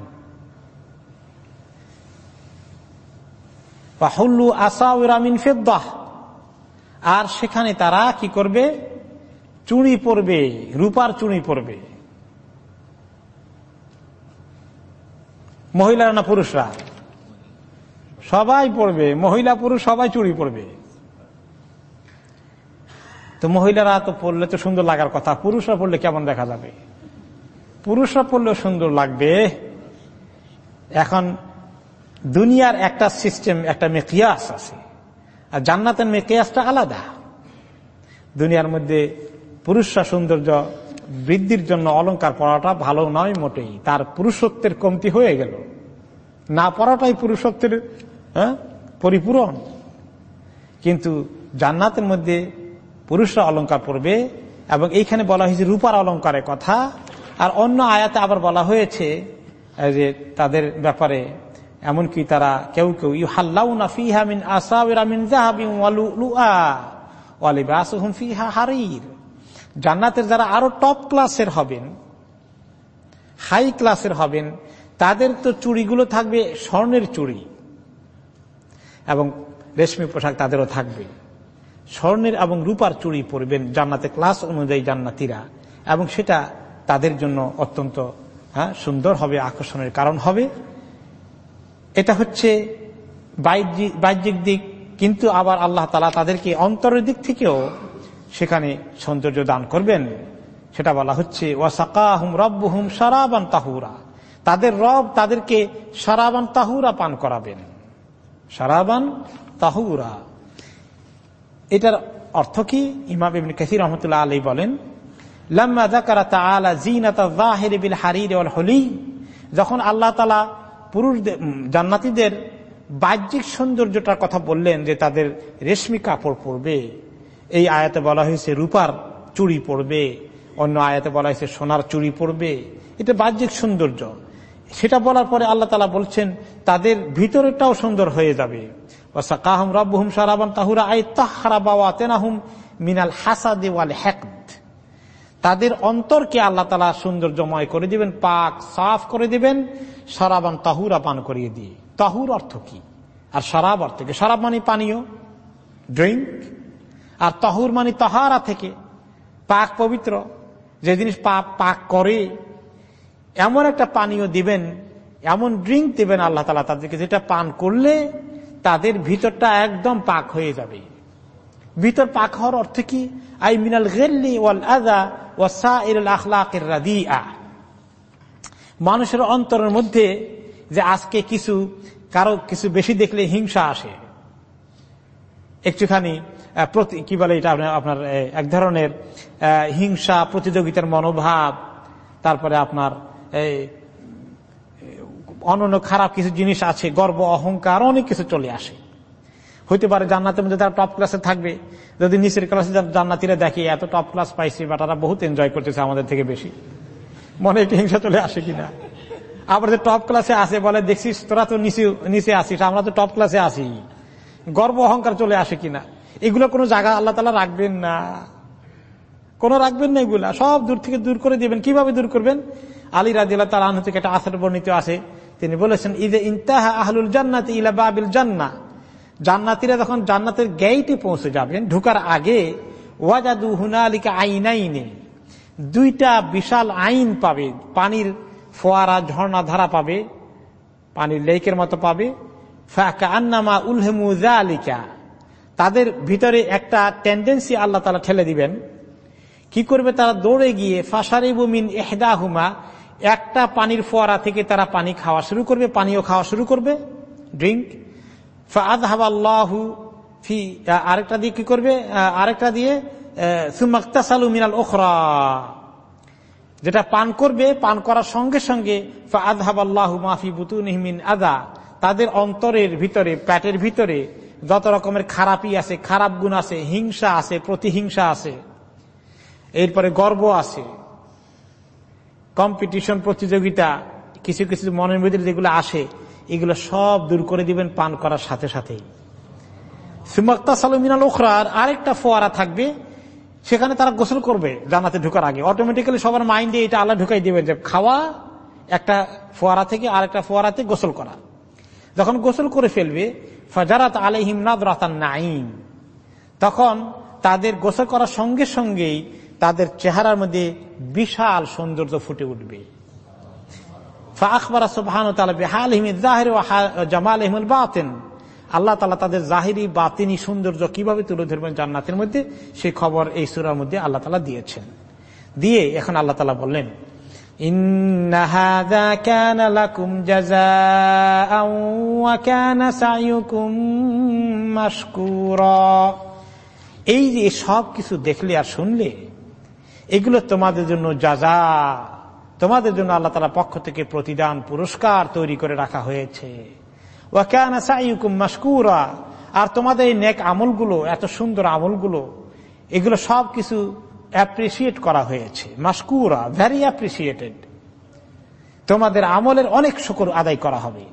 আর সেখানে তারা কি করবে? চুড়ি পরবে, রূপার চুড়ি পরবে। মহিলারা না পুরুষরা? সবাই পড়বে মহিলা পুরুষ সবাই চুড়ি পড়বে তো মহিলারা তো পড়লে তো সুন্দর লাগার কথা, পুরুষরা পড়লে কেমন দেখা যাবে? পুরুষরা পড়লেও সুন্দর লাগবে। এখন দুনিয়ার একটা সিস্টেম একটা মেকিয়াস আছে। আর জান্নাতের মেকিয়াসটা আলাদা। দুনিয়ার মধ্যে পুরুষরা সৌন্দর্য বৃদ্ধির জন্য অলঙ্কার পড়াটা ভালো নয় মোটেই। তার পুরুষত্বের কমতি হয়ে গেল। না পড়াটাই পুরুষত্বের হ্যাঁ, পরিপূরণ। কিন্তু জান্নাতের মধ্যে পুরুষরা অলঙ্কার পড়বে এবং এইখানে বলা হয়েছে রূপার অলঙ্কারের কথা। আর অন্য আয়াতে আবার বলা হয়েছে যে তাদের ব্যাপারে এমনকি তারা কেউ কেউ ইউ হাল্লাউনা ফিহা মিন আসাবিরা মিন হারির। জান্নাতের যারা আরও টপ ক্লাসের হবেন, হাই ক্লাসের হবেন, তাদের তো চুড়িগুলো থাকবে স্বর্ণের চুড়ি এবং রেশমি পোশাক তাদেরও থাকবে। স্বর্ণের এবং রূপার চুড়ি পরবেন জান্নাতে ক্লাস অনুযায়ী জান্নাতিরা এবং সেটা তাদের জন্য অত্যন্ত হ্যাঁ সুন্দর হবে, আকর্ষণের কারণ হবে। এটা হচ্ছে বাহ্যিক দিক, কিন্তু আবার আল্লাহ তালা তাদেরকে অন্তরের দিক থেকেও সেখানে সৌন্দর্য দান করবেন। সেটা বলা হচ্ছে, ওয়াসাকাহুম রব্বুহুম সারাবান তাহুরা। তাদের রব তাদেরকে সারাবান তাহুরা পান করাবেন। সারাবান তাহুরা। এটার অর্থ কি? ইমাম কাসির রহমতুল্লাহ আলী বলেন, লাম্মা জাকারা তাআলা জিনাতা যাহির বিল হারির হলি। যখন আল্লাহ তালা পুরুষ জান্নাতীদের বাহ্যিক সৌন্দর্যটার কথা বললেন যে তাদের রেশমি কাপড় পরবে। এই আয়াতে বলা হয়েছে রূপার চুড়ি পরবে, অন্য আয়াতে বলা হয়েছে সোনার চুড়ি পরবে। এটা বাহ্যিক সৌন্দর্য। সেটা বলার পরে আল্লাহ তালা বলছেন, তাদের ভিতরেটাও সুন্দর হয়ে যাবে। কাহম রব্বহুম সারাবান তাহুরা আই তাহারা বাবা তেনাহুম মিনাল হাসাদে ওয়াল হ্যাকদ তাদের অন্তরকে আল্লাহ তালা সৌন্দর্যময় করে দিবেন, পাক সাফ করে দিবেন সারাবান তাহুরা পান করিয়ে দিয়ে। তাহুর অর্থ কি? আর সারাব অর্থ কি? সারাব মানে পানীয় ড্রিঙ্ক আর তাহুর মানে তাহারা থেকে। পাক পবিত্র, যে জিনিস পাক পাক করে, এমন একটা পানীয় দিবেন, এমন ড্রিঙ্ক দিবেন আল্লাহ তালা তাদেরকে, যেটা পান করলে তাদের ভিতরটা একদম পাক হয়ে যাবে। ভিতর পাক হওয়ার অর্থ কি? আই মিনাল গেল্লি ওয়াল আদা ওয়াসা আখলাকের রাদিয়া। মানুষের অন্তরের মধ্যে যে আজকে কিছু, কারও কিছু বেশি দেখলে হিংসা আসে। একটুখানি কি বলে এটা আপনার এক ধরনের হিংসা, প্রতিযোগিতার মনোভাব, তারপরে আপনার অনন্য খারাপ কিছু জিনিস আছে, গর্ব, অহংকার, অনেক কিছু চলে আসে। হইতে পারে জান্নাতের মধ্যে তারা টপ ক্লাসে থাকবে। যদি নিচের ক্লাসে জান্নাতিরা দেখে, এত টপ ক্লাস পাইছে বা তারা বহুত এনজয় করতেছে আমাদের থেকে বেশি। মনে একটু হিংসা চলে আসে কিনা? আবার যে টপ ক্লাসে আসে বলে, দেখছিস, তোরা তো নিচে নিচে আসিস আমরা তো টপ ক্লাসে আসি গর্ব অহংকার চলে আসে কিনা? এগুলো কোনো জায়গা আল্লাহ তালা রাখবেন না। কোন রাখবেন না এগুলা। সব দূর থেকে দূর করে দিবেন। কীভাবে দূর করবেন? আলী রাজিল্লাহ তালা থেকে একটা আসর বর্ণিত আছে। তিনি বলেছেন ইদে ইন্তাহা আহলুল জান্নাত ইলা বাবিল জান্না। জান্নাতিরা যখন জান্নাতের গেইটে পৌঁছে যাবেন, ঢুকার আগে, ওয়াজাদু হুনালিকা আইনাইনে, দুইটা বিশাল আইন পাবে। পানির ফোয়ারা, ঝর্ণা ধারা পাবে, পানির লেকের মতো পাবে। আন্নামা উলহেমুজা আলিকা তাদের ভিতরে একটা টেন্ডেন্সি আল্লাহ তালা ঠেলে দিবেন। কি করবে তারা? দৌড়ে গিয়ে ফাঁসারিবুমিন এহদাহুমা একটা পানির ফোয়ারা থেকে তারা পানি খাওয়া শুরু করবে, পানিও খাওয়া শুরু করবে। ড্রিঙ্ক ফাদহাবাল্লাহু ফি আরেকটা দিয়ে কি করবে? আরেকটা দিয়ে সুমাক্তাসালু মিনাল ওখরা যেটা পান করবে, পান করার সঙ্গে সঙ্গে মাফি আদা তাদের অন্তরের ভিতরে প্যাটের ভিতরে যত রকমের খারাপই আছে, খারাপ গুণ আছে, হিংসা আছে, প্রতিহিংসা আছে, এরপরে গর্ব আছে, কম্পিটিশন, প্রতিযোগিতা, কিছু কিছু মনের ভিতরে যেগুলো আসে এগুলো সব দূর করে দিবেন পান করার সাথে সাথেই। ওখরার আরেকটা ফোয়ারা থাকবে, সেখানে তারা গোসল করবে জানাতে ঢুকার আগে। অটোমেটিক্যালি সবার মাইন্ডে এটা আল্লাহ ঢুকাই দিবেন যে খাওয়া একটা ফোয়ারা থেকে আরেকটা ফোয়ারাতে গোসল করা। যখন গোসল করে ফেলবে, ফাজারাত আলহিম নাদরাতান নাইম তখন তাদের গোসল করার সঙ্গে সঙ্গেই তাদের চেহারার মধ্যে বিশাল সৌন্দর্য ফুটে উঠবে। আল্লাহ তালা তাদের জাহিরি বা তিনি সৌন্দর্য কীভাবে তুলে ধরবেন জান্নাতের মধ্যে? সেই খবর এই সুরার মধ্যে আল্লাহ তালা দিয়েছেন। দিয়ে এখন আল্লাহ তালা বললেন এই যে সব কিছু দেখলে আর শুনলে, এগুলো তোমাদের জন্য যাজা তোমাদের জন্য আল্লাহ তালা পক্ষ থেকে প্রতিদান পুরস্কার তৈরি করে রাখা হয়েছে। মাসকুরা আর তোমাদের এই নেক আমলগুলো, এত সুন্দর আমলগুলো, এগুলো সব কিছু অ্যাপ্রিসিয়েট করা হয়েছে। মাসকুরা ভ্যারি অ্যাপ্রিসিয়েটেড তোমাদের আমলের অনেক শকর আদায় করা হবে।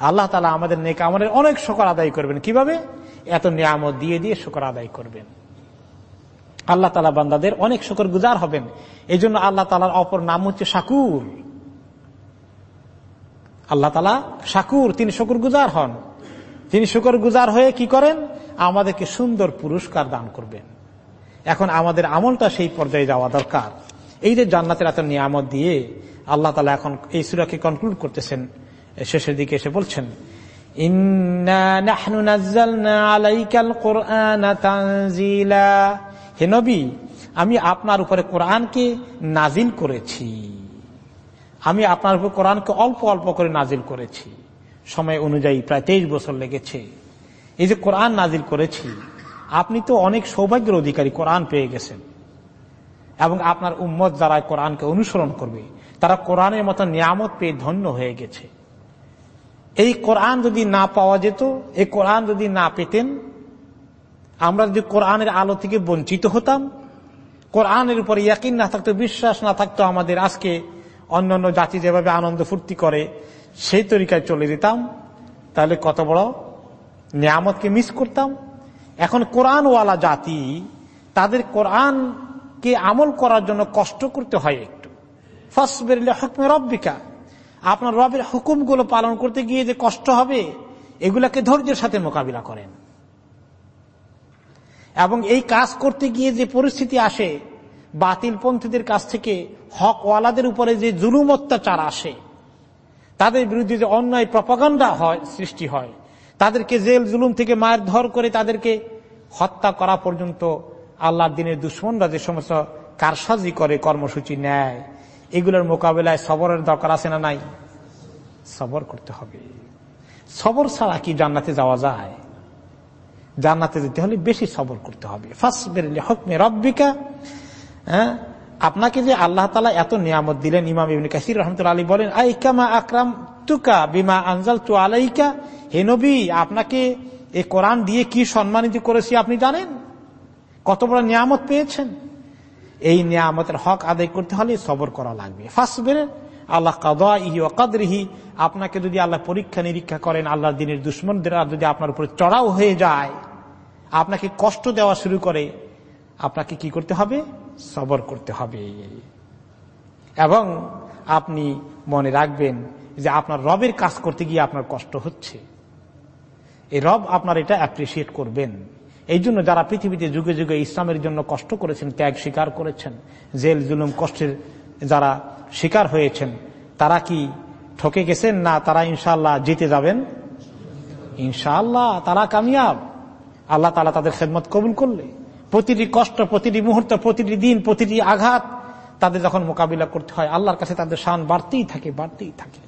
আল্লাহ তালা আমাদের নেক আমলের অনেক শকর আদায় করবেন। কীভাবে? এত নিয়ামত দিয়ে দিয়ে শকর আদায় করবেন। আল্লাহ তালা বান্দাদের অনেক শুকর গুজার হবেন। এই জন্য আল্লাহ তালার অপর নাম হচ্ছে শাকুর। আল্লাহ তালা শাকুর, তিনি শকুর গুজার হন। তিনি শুকর গুজার হয়ে কি করেন? আমাদেরকে সুন্দর পুরস্কার দান করবেন। এখন আমাদের আমলটা সেই পর্যায়ে যাওয়া দরকার। এই যে জান্নাতের এত নিয়ামত দিয়ে আল্লাহ তালা এখন এই সুরাকে কনক্লুড করতেছেন, শেষের দিকে এসে বলছেন হে নবী, আমি আপনার উপরে কোরআনকে নাজিল করেছি। আমি আপনার উপর কোরআনকে অল্প অল্প করে নাজিল করেছি। সময় অনুযায়ী প্রায় তেইশ বছর লেগেছে। এই যে কোরআন নাজিল করেছি, আপনি তো অনেক সৌভাগ্যের অধিকারী কোরআন পেয়ে গেছেন। এবং আপনার উম্মত যারা কোরআনকে অনুসরণ করবে, তারা কোরআনের মতো নিয়ামত পেয়ে ধন্য হয়ে গেছে। এই কোরআন যদি না পাওয়া যেত, এই কোরআন যদি না পেতেন আমরা যদি কোরআনের আলো থেকে বঞ্চিত হতাম, কোরআনের উপরে ইয়াকিন না থাকতো, বিশ্বাস না থাকতো আমাদের আজকে অন্যান্য জাতি যেভাবে আনন্দ ফুর্তি করে সেই তরিকায় চলে যেতাম, তাহলে কত বড় নিয়ামতকে মিস করতাম। এখন কোরআনওয়ালা জাতি, তাদের কোরআনকে আমল করার জন্য কষ্ট করতে হয় একটু। ফার্স্ট বেরলে হকমে রব্বিকা। আপনার রবের হুকুমগুলো পালন করতে গিয়ে যে কষ্ট হবে, এগুলাকে ধৈর্যের সাথে মোকাবিলা করেন। এবং এই কাজ করতে গিয়ে যে পরিস্থিতি আসে বাতিল পন্থীদের কাছ থেকে হক ওয়ালাদের উপরে যে জুলুম অত্যাচার আসে, তাদের বিরুদ্ধে যে অন্যায় প্রপাগান্ডা হয়, সৃষ্টি হয়, তাদেরকে জেল জুলুম থেকে মায়ের ধর করে তাদেরকে হত্যা করা পর্যন্ত আল্লাহ দিনের দুশ্মনরা যে সমস্ত কারসাজি করে, কর্মসূচি নেয়, এগুলোর মোকাবেলায় সবরের দরকার আছে না নাই? সবর করতে হবে। সবর ছাড়া কি জান্নাতে যাওয়া যায়? জান্নাতে যেতে হলে বেশি সবর করতে হবে। রব্বিকা হ্যাঁ? আপনাকে যে আল্লাহ তালা এত নিয়ামত দিলেন, ইমাম ইবিন কাসির রহমতুল্লা আলী বলেন আইকামা আকরাম তুকা বিমা আনজাল তু আলাইকা? হে নবী, আপনাকে এই কোরআন দিয়ে কি সম্মানিত করেছি আপনি জানেন? কত বড় নিয়ামত পেয়েছেন? এই নিয়ামতের হক আদায় করতে হলে সবর করা লাগবে। ফার্স্ট বেরে আল্লাহ কাদা আপনাকে যদি আল্লাহ পরীক্ষা নিরীক্ষা করেন আল্লাহ দিনের দুশ্মনদের যদি আপনার উপরে চড়াও হয়ে যায় আপনাকে কষ্ট দেওয়া শুরু করে, আপনাকে কি করতে হবে? সবর করতে হবে। এবং আপনি মনে রাখবেন যে আপনার রবের কাজ করতে গিয়ে আপনার কষ্ট হচ্ছে। এই রব আপনার এটা অ্যাপ্রিসিয়েট করবেন। এই জন্য যারা পৃথিবীতে যুগে যুগে ইসলামের জন্য কষ্ট করেছেন, ত্যাগ স্বীকার করেছেন, জেল, জুলুম, কষ্টের যারা শিকার হয়েছেন, তারা কি ঠকে গেছেন? না, তারা ইনশাল্লাহ জিতে যাবেন। ইনশাল্লাহ তারা কামিয়াব। আল্লাহ তালা তাদের খেদমত কবুল করলে। প্রতিটি কষ্ট, প্রতিটি মুহূর্ত, প্রতিটি দিন, প্রতিটি আঘাত তাদের যখন মোকাবিলা করতে হয়, আল্লাহর কাছে তাদের শান বাড়তেই থাকে বাড়তেই থাকে।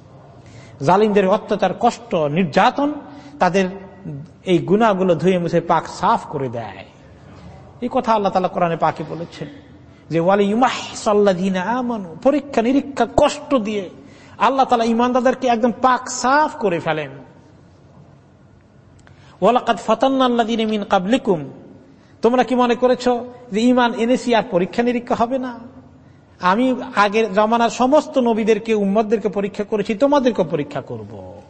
জালিমদের অত্যাচার, কষ্ট, নির্যাতন তাদের এই গুণাগুলো ধুয়ে মুছে পাক সাফ করে দেয়। এই কথা আল্লাহ তালা কোরআনে পাকে বলেছেন যে, ওয়ালি আমানু পরীক্ষা নিরীক্ষা কষ্ট দিয়ে আল্লাহ তালা ইমানদাদেরকে একদম পাক সাফ করে ফেলেন। ওয়ালাকাত ফতান্নাল্লাহ দিন মিন কাবলিকুম তোমরা কি মনে করেছ যে ইমান এনেছি আর পরীক্ষা নিরীক্ষা হবে না? আমি আগের জমানার সমস্ত নবীদেরকে উম্মদদেরকে পরীক্ষা করেছি তোমাদেরকে পরীক্ষা করব।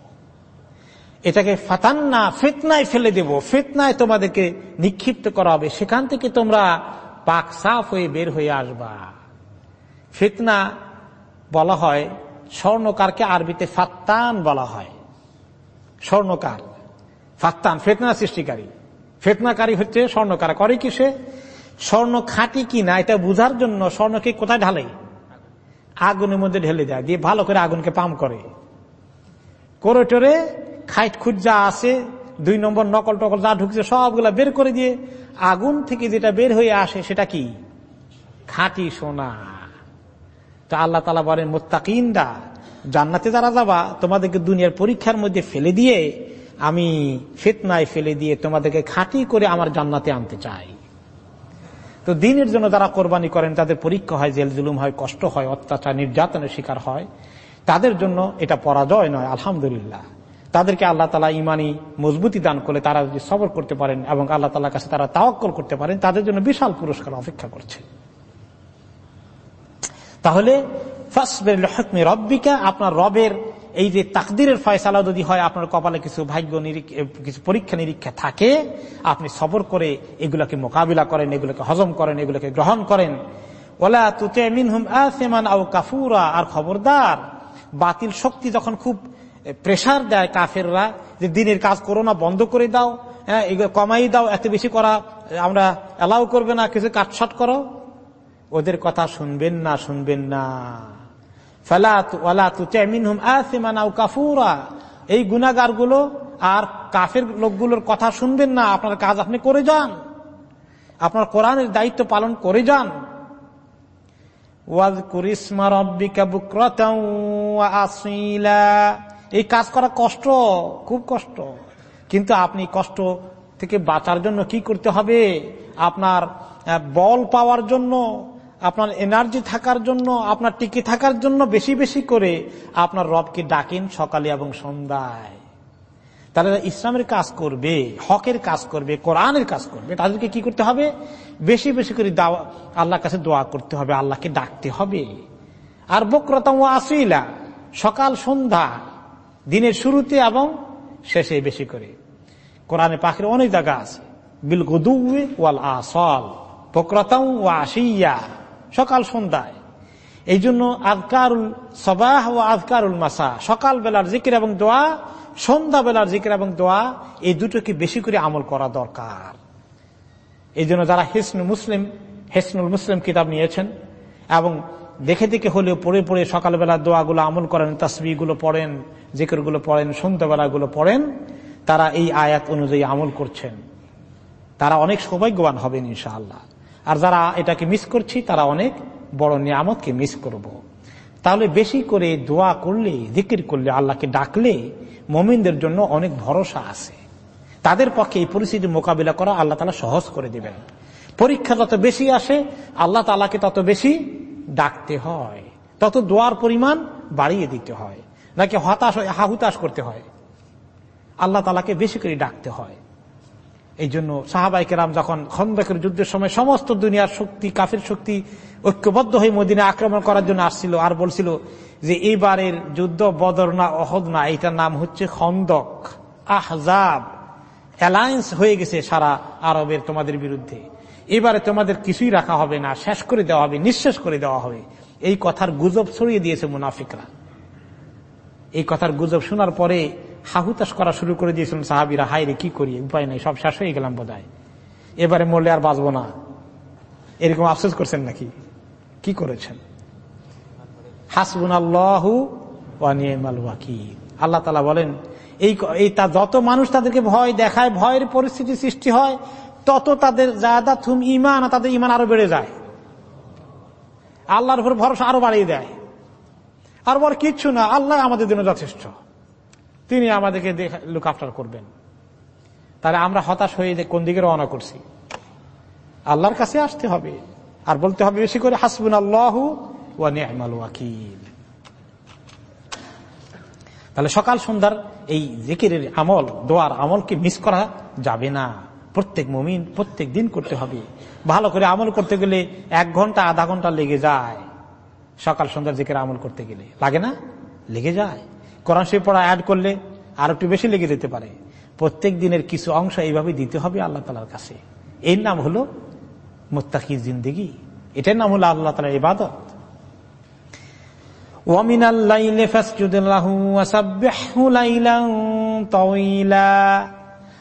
এটাকে ফাতান্না, ফেতনায় ফেলে দেব। ফেতনায় তোমাদেরকে নিক্ষিপ্ত করা হবে। সেখান থেকে তোমরা পাক সাফ হয়ে বের হয়ে আসবা। ফেতনা বলা হয় স্বর্ণকারকে আরবিতে ফাত্তান বলা হয়। স্বর্ণকার। ফাত্তান, ফেতনা সৃষ্টিকারী। ফেতনাকারী হচ্ছে স্বর্ণকার। করে কিসে স্বর্ণ খাঁটি কি না, এটা বুঝার জন্য স্বর্ণকে কোথায় ঢালে? আগুনের মধ্যে ঢেলে দেয়, দিয়ে ভালো করে আগুনকে পাম করে। করে টোরে খাইট যা আছে, দুই নম্বর নকল টকল যা ঢুকছে, সবগুলা বের করে দিয়ে আগুন থেকে যেটা বের হয়ে আসে সেটা কি? খাঁটি সোনা। তা আল্লাহ তালা বলেন মোত্তাকিন্দা জান্নাতে যারা যাবা, তোমাদেরকে দুনিয়ার পরীক্ষার মধ্যে ফেলে দিয়ে আমি ফেতনায় ফেলে দিয়ে তোমাদেরকে খাঁটি করে আমার জান্নাতে আনতে চাই। তো দিনের জন্য যারা কোরবানি করেন, তাদের পরীক্ষা হয়, জেল জুলুম হয়, কষ্ট হয়, অত্যাচার, নির্যাতনের শিকার হয়। তাদের জন্য এটা পরাজয় নয়, আলহামদুলিল্লাহ। তাদেরকে আল্লাহ তালা ইমানি মজবুতি দান করলে তারা যদি সবর করতে পারেন এবং আল্লাহ তালার কাছে তারা তাওয়াক্কল করতে পারেন, তাদের জন্য বিশাল পুরস্কার অপেক্ষা করছে। তাহলে ফার্স্ট রব্বিকা, আপনার রবের এই যে তাকদিরের ফয়সালা যদি হয়, আপনার কপালে কিছু ভাগ্য কিছু পরীক্ষা নিরীক্ষা থাকে, আপনি সবর করে এগুলোকে মোকাবিলা করেন, এগুলোকে হজম করেন, এগুলোকে গ্রহণ করেন। ওলা তুতে মিনহুম আসেমান আও কাফুরা। আর খবরদার, বাতিল শক্তি যখন খুব প্রেশার দেয় কাফেররা, যে দিনের কাজ করো না, বন্ধ করে দাও হ্যাঁ এগুলো কমাই দাও, এত বেশি করা আমরা অ্যালাউ করবে না, কিছু কাটছাট করো। ওদের কথা শুনবেন না শুনবেন না। কাফুরা। এই গুনাগারগুলো আর কাফের লোকগুলোর কথা শুনবেন না, আপনার কাজ আপনি করে যান। আপনার কোরআনের দায়িত্ব পালন করে যান। এই কাজ করা কষ্ট, খুব কষ্ট। কিন্তু আপনি কষ্ট থেকে বাঁচার জন্য কি করতে হবে? আপনার বল পাওয়ার জন্য আপনার এনার্জি থাকার জন্য, আপনার টিকে থাকার জন্য বেশি বেশি করে আপনার রবকে ডাকেন সকালে এবং সন্ধ্যায়। তারা ইসলামের কাজ করবে, হকের কাজ করবে, কোরআনের কাজ করবে। তাদেরকে কি করতে হবে? বেশি বেশি করে আল্লাহর কাছে দোয়া করতে হবে, আল্লাহকে ডাকতে হবে। আর বক্রতম আসিলা, সকাল, সন্ধ্যা, দিনের শুরুতে এবং শেষে বেশি করে। কোরআনে পাখির অনেক জায়গা আছে। বিল গুদু ওয়াল আসল। বক্রতম ও আসিয়া। সকাল সন্ধ্যায়। এই জন্য আজকারুল সবাহ ও আজকারুল মাসা সকাল বেলার জিকির এবং দোয়া সন্ধ্যা বেলার জিকির এবং দোয়া, এই দুটোকে বেশি করে আমল করা দরকার। এই জন্য যারা হেসনুল মুসলিম হেসনুল মুসলিম কিতাব নিয়েছেন এবং দেখে দেখে হলেও পড়ে পড়ে সকালবেলা দোয়াগুলো আমল করেনগুলো পড়েন, জিকিরগুলো পড়েন, সন্ধ্যাবেলাগুলো পড়েন, তারা এই আয়াত অনুযায়ী আমল করছেন। তারা অনেক সৌভাগ্যবান হবেন ইনশাআল্লাহ। আর যারা এটাকে মিস করছি, তারা অনেক বড় নিয়ামতকে মিস করব। তাহলে বেশি করে দোয়া করলে জিকির করলে, আল্লাহকে ডাকলে মমিনদের জন্য অনেক ভরসা আছে। তাদের পক্ষে এই পরিস্থিতি মোকাবিলা করা আল্লাহ তালা সহজ করে দেবেন। পরীক্ষা যত বেশি আসে, আল্লাহ তালাকে তত বেশি ডাকতে হয়। তত দোয়ার পরিমাণ বাড়িয়ে দিতে হয়। নাকি হতাশ হাহুতাশ করতে হয়। আল্লাহ তালাকে বেশি করে ডাকতে হয়। এই জন্য সাহাবাই কেরাম যখন খন্দকের যুদ্ধের সময় সমস্ত দুনিয়ার শক্তি, কাফের শক্তি ঐক্যবদ্ধ হয়ে মদিনে আক্রমণ করার জন্য আসছিল আর বলছিল যে এইবারের যুদ্ধ বদর না অহদ না, এইটার নাম হচ্ছে খন্দক। আহজাব। অ্যালায়েন্স হয়ে গেছে সারা আরবের তোমাদের বিরুদ্ধে। এবারে তোমাদের কিছুই রাখা হবে না, শেষ করে দেওয়া হবে, নিঃশেষ করে দেওয়া হবে। এই কথার গুজব ছড়িয়ে দিয়েছে মুনাফিকরা। এই কথার গুজব শোনার পরে হাহুতাস করা শুরু করে দিয়েছিলেন সাহাবিরা হাইরে কি করি? উপায় নাই, সব শেষ হয়ে গেলাম বোধ এবারে মরলে আর বাঁচবো না। এরকম আফসোস করছেন নাকি? কি করেছেন? আল্লাহু তালা বলেন, এই তা যত মানুষ তাদেরকে ভয় দেখায়, ভয়ের পরিস্থিতি সৃষ্টি হয়, তত তাদের জায়দা থুম ইমান তাদের ইমান আরও বেড়ে যায়। আল্লাহর উপর ভরসা আরও বাড়িয়ে দেয়। আর বল কিচ্ছু না, আল্লাহ আমাদের জন্য যথেষ্ট। তিনি আমাদেরকে লুক আফটার করবেন। তাহলে আমরা হতাশ হয়ে যে কোন দিকে রওনা করছি। আল্লাহর কাছে আসতে হবে। আর বলতে হবে বেশি করে হাসবুন আল্লাহ ওয়াকিল। তাহলে সকাল সন্ধ্যার এই জিকিরের আমল, দোয়ার আমলকে মিস করা যাবে না। প্রত্যেক মমিন প্রত্যেক দিন করতে হবে। ভালো করে আমল করতে গেলে এক ঘণ্টা, আধা ঘণ্টা লেগে যায়। সকাল সন্ধ্যার জিকের আমল করতে গেলে। লাগে না? লেগে যায়। কোরআন শরীফ পড়া অ্যাড করলে আর একটু বেশি লেগে যেতে পারে। প্রত্যেক দিনের কিছু অংশ এইভাবে দিতে হবে আল্লাহ তালার কাছে। এর নাম হলো মোত্তাকি জিন্দিগি। এটার নাম হলো আল্লাহ তালার ইবাদত।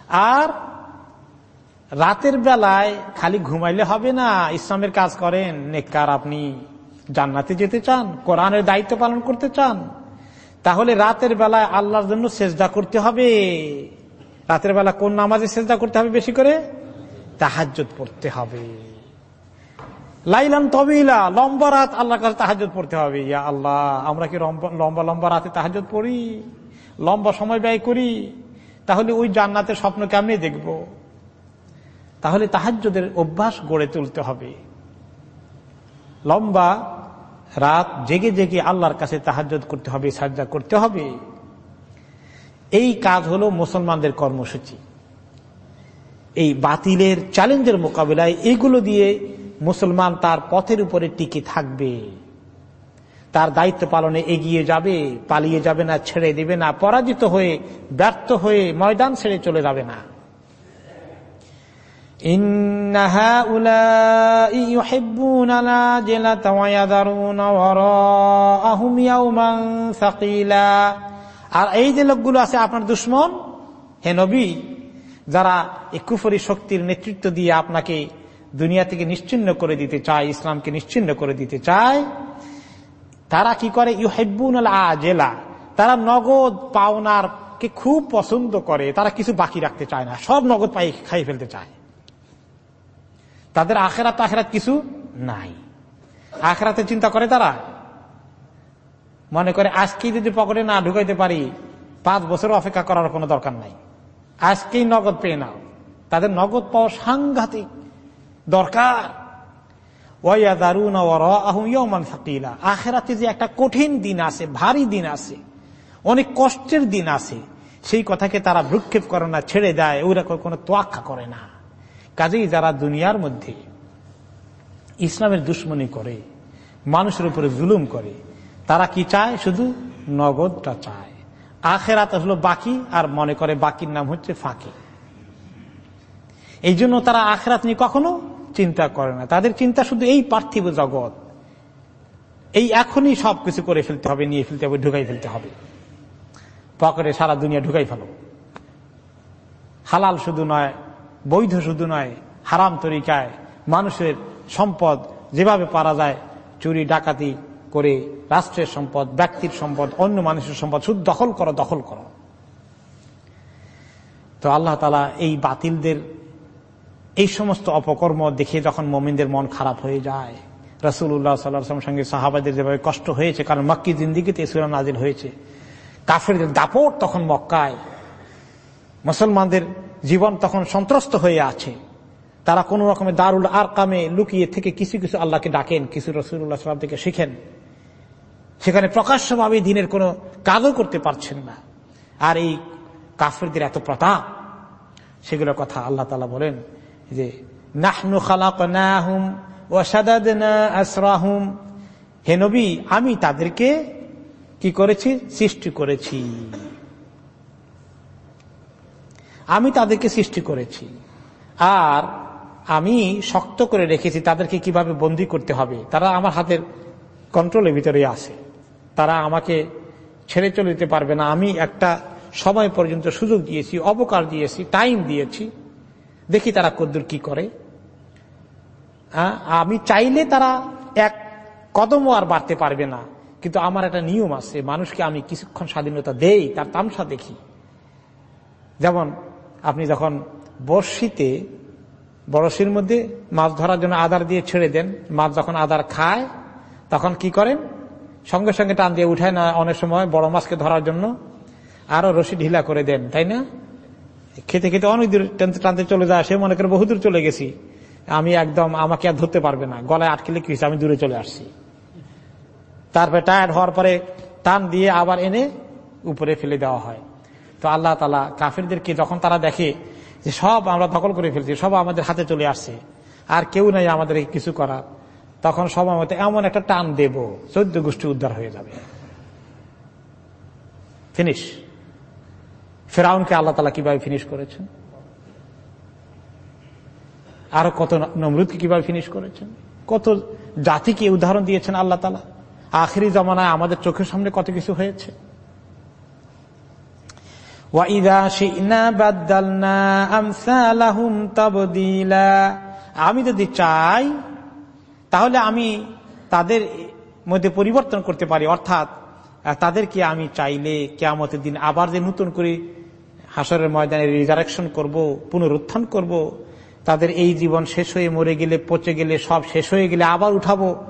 আর রাতের বেলায় খালি ঘুমাইলে হবে না, ইসলামের কাজ করেন, নেককার আপনি, জান্নাতে যেতে চান, কোরআনের দায়িত্ব পালন করতে চান। তাহলে রাতের বেলায় আল্লাহর জন্য সেজদা করতে হবে। রাতের বেলা কোন নামাজে চেষ্টা করতে হবে বেশি করে? তাহাজ্জত পড়তে হবে। লাইলান তবিলা, লম্বা রাত আল্লাহর কাছে তাহাজত পড়তে হবে। ইয়া আল্লাহ, আমরা কি লম্বা লম্বা রাতে তাহাজত পড়ি? লম্বা সময় ব্যয় করি? তাহলে ওই জান্নাতের স্বপ্ন কেমনি দেখব? তাহলে তাহাজ্যদের অভ্যাস গড়ে তুলতে হবে। লম্বা রাত জেগে জেগে আল্লাহর কাছে তাহাজ্জত করতে হবে সাজা করতে হবে। এই কাজ হলো মুসলমানদের কর্মসূচি। এই বাতিলের চ্যালেঞ্জের মোকাবিলায় এগুলো দিয়ে মুসলমান তার পথের উপরে টিকে থাকবে। তার দায়িত্ব পালনে এগিয়ে যাবে, পালিয়ে যাবে না, ছেড়ে দেবে না, পরাজিত হয়ে, ব্যর্থ হয়ে ময়দান ছেড়ে চলে যাবে না। আর এই যে লোকগুলো আছে আপনার দুশ্মন, হে নবী, যারা কুফরি শক্তির নেতৃত্ব দিয়ে আপনাকে দুনিয়া থেকে নিশ্চিন্ন করে দিতে চায়, ইসলামকে নিশ্চিন্ন করে দিতে চায়, তারা কি করে? ইউ হেব্বুন জেলা তারা নগদ পাওনার কে খুব পছন্দ করে, তারা কিছু বাকি রাখতে চায় না, সব নগদ পাই খাই ফেলতে চায়। তাদের আখেরাত আখেরাত কিছু নাই। আখেরাতে চিন্তা করে তারা? মনে করে আজকেই যদি পকেটে না ঢুকাইতে পারি, পাঁচ বছর অপেক্ষা করার কোনো দরকার নাই। আজকেই নগদ পেয়ে নাও। তাদের নগদ পাওয়া সাংঘাতিক দরকার। আখেরাতে যে একটা কঠিন দিন আছে, ভারী দিন আছে, অনেক কষ্টের দিন আছে, সেই কথাকে তারা ভ্রুক্ষেপ করে না, ছেড়ে দেয় ওরা কোনো তোয়াক্ষা করে না। কাজেই যারা দুনিয়ার মধ্যে ইসলামের দুশ্মনী করে, মানুষের উপরে জুলুম করে, তারা কি চায়? শুধু নগদটা চায়। আখেরাত হলো বাকি, আর মনে করে বাকির নাম হচ্ছে ফাঁকি। এই জন্য তারা আখেরাত নিয়ে কখনো চিন্তা করে না। তাদের চিন্তা শুধু এই পার্থিব জগৎ। এই এখনই সবকিছু করে ফেলতে হবে, নিয়ে ফেলতে হবে, ঢুকাই ফেলতে হবে। পকেটে সারা দুনিয়া ঢুকাই ফেলো। হালাল শুধু নয় বৈধ শুধু নয়, হারাম তরিকায় মানুষের সম্পদ যেভাবে পারা যায়, চুরি, ডাকাতি করে রাষ্ট্রের সম্পদ, ব্যক্তির সম্পদ, অন্য মানুষের সম্পদ শুধু দখল করো দখল করো। তো আল্লাহ তালা এই বাতিলদের, এই সমস্ত অপকর্ম দেখে যখন মোমিনদের মন খারাপ হয়ে যায় রসুল্লাহ সাল্লাহাম সঙ্গে সাহাবাদের যেভাবে কষ্ট হয়েছে, কারণ মক্কি জিন্দিগিতে সুরা নাজিল হয়েছে। কাফের দাপট তখন মক্কায়। মুসলমানদের জীবন তখন সন্ত্রস্ত হয়ে আছে। তারা কোন রকমের দারুল আর কামে লুকিয়ে থেকে কিছু কিছু আল্লাহকে ডাকেন, কিছু রসুল্লাহ সাল্লাম থেকে শিখেন। সেখানে প্রকাশ্যভাবে দিনের কোনো কাজও করতে পারছেন না। আর এই কাফেরদের এত প্রতাপ, সেগুলোর কথা আল্লাহ তালা বলেন যে, নাহনু খালাকুম আসরাহুম। হে নবী, আমি তাদেরকে কি করেছি? সৃষ্টি করেছি। আমি তাদেরকে সৃষ্টি করেছি। আর আমি শক্ত করে রেখেছি তাদেরকে কীভাবে বন্দি করতে হবে। তারা আমার হাতের কন্ট্রোলের ভিতরে আছে। তারা আমাকে ছেড়ে চলে যেতে পারবে না। আমি একটা সময় পর্যন্ত সুযোগ দিয়েছি, অবকাশ দিয়েছি টাইম দিয়েছি। দেখি তারা কদ্দুর কি করে। আমি চাইলে তারা এক কদমও আর বাড়তে পারবে না। কিন্তু আমার একটা নিয়ম আছে, মানুষকে আমি কিছুক্ষণ স্বাধীনতা দেই, তার তামসা দেখি। যেমন আপনি যখন বর্ষিতে বরশির মধ্যে মাছ ধরার জন্য আদার দিয়ে ছেড়ে দেন, মাছ যখন আদার খায়, তখন কি করেন? সঙ্গে সঙ্গে টান দিয়ে উঠায়, না অনেক সময় বড় মাছকে ধরার জন্য আরও রশি ঢিলা করে দেন, তাই না? খেতে খেতে অনেক দূর টানতে চলে যায়, সে মনে করে বহুদূর চলে গেছি। আমি একদম, আমাকে আর ধরতে পারবে না, গলায় আটকেলে কি আমি দূরে চলে আসছি। তারপরে টায়ার্ড হওয়ার পরে টান দিয়ে আবার এনে উপরে ফেলে দেওয়া হয়। তো আল্লাহ তালা কাফেরদেরকে যখন তারা দেখে যে সব আমরা দখল করে ফেলছি, সব আমাদের হাতে চলে আসছে, আর কেউ নাই আমাদের কিছু করার, তখন সময় মতো এমন একটা টান দেব, চোদ্দ গোষ্ঠী উদ্ধার হয়ে যাবে। ফিনিশ ফেরাউনকে আল্লাহ তালা কীভাবে ফিনিশ করেছেন? আরও কত নমরুদকে কীভাবে ফিনিশ করেছেন? কত জাতিকে উদাহরণ দিয়েছেন আল্লাহ তালা আখরি জমানায় আমাদের চোখের সামনে কত কিছু হয়েছে? আমি যদি চাই, তাহলে আমি তাদের মধ্যে পরিবর্তন করতে পারি। অর্থাৎ তাদেরকে আমি চাইলে কেয়ামতের দিন আবার যে নতুন করে হাসরের ময়দানে রিজারেকশন করব, পুনরুত্থান করব, তাদের এই জীবন শেষ হয়ে মরে গেলে, পচে গেলে, সব শেষ হয়ে গেলে আবার উঠাবো,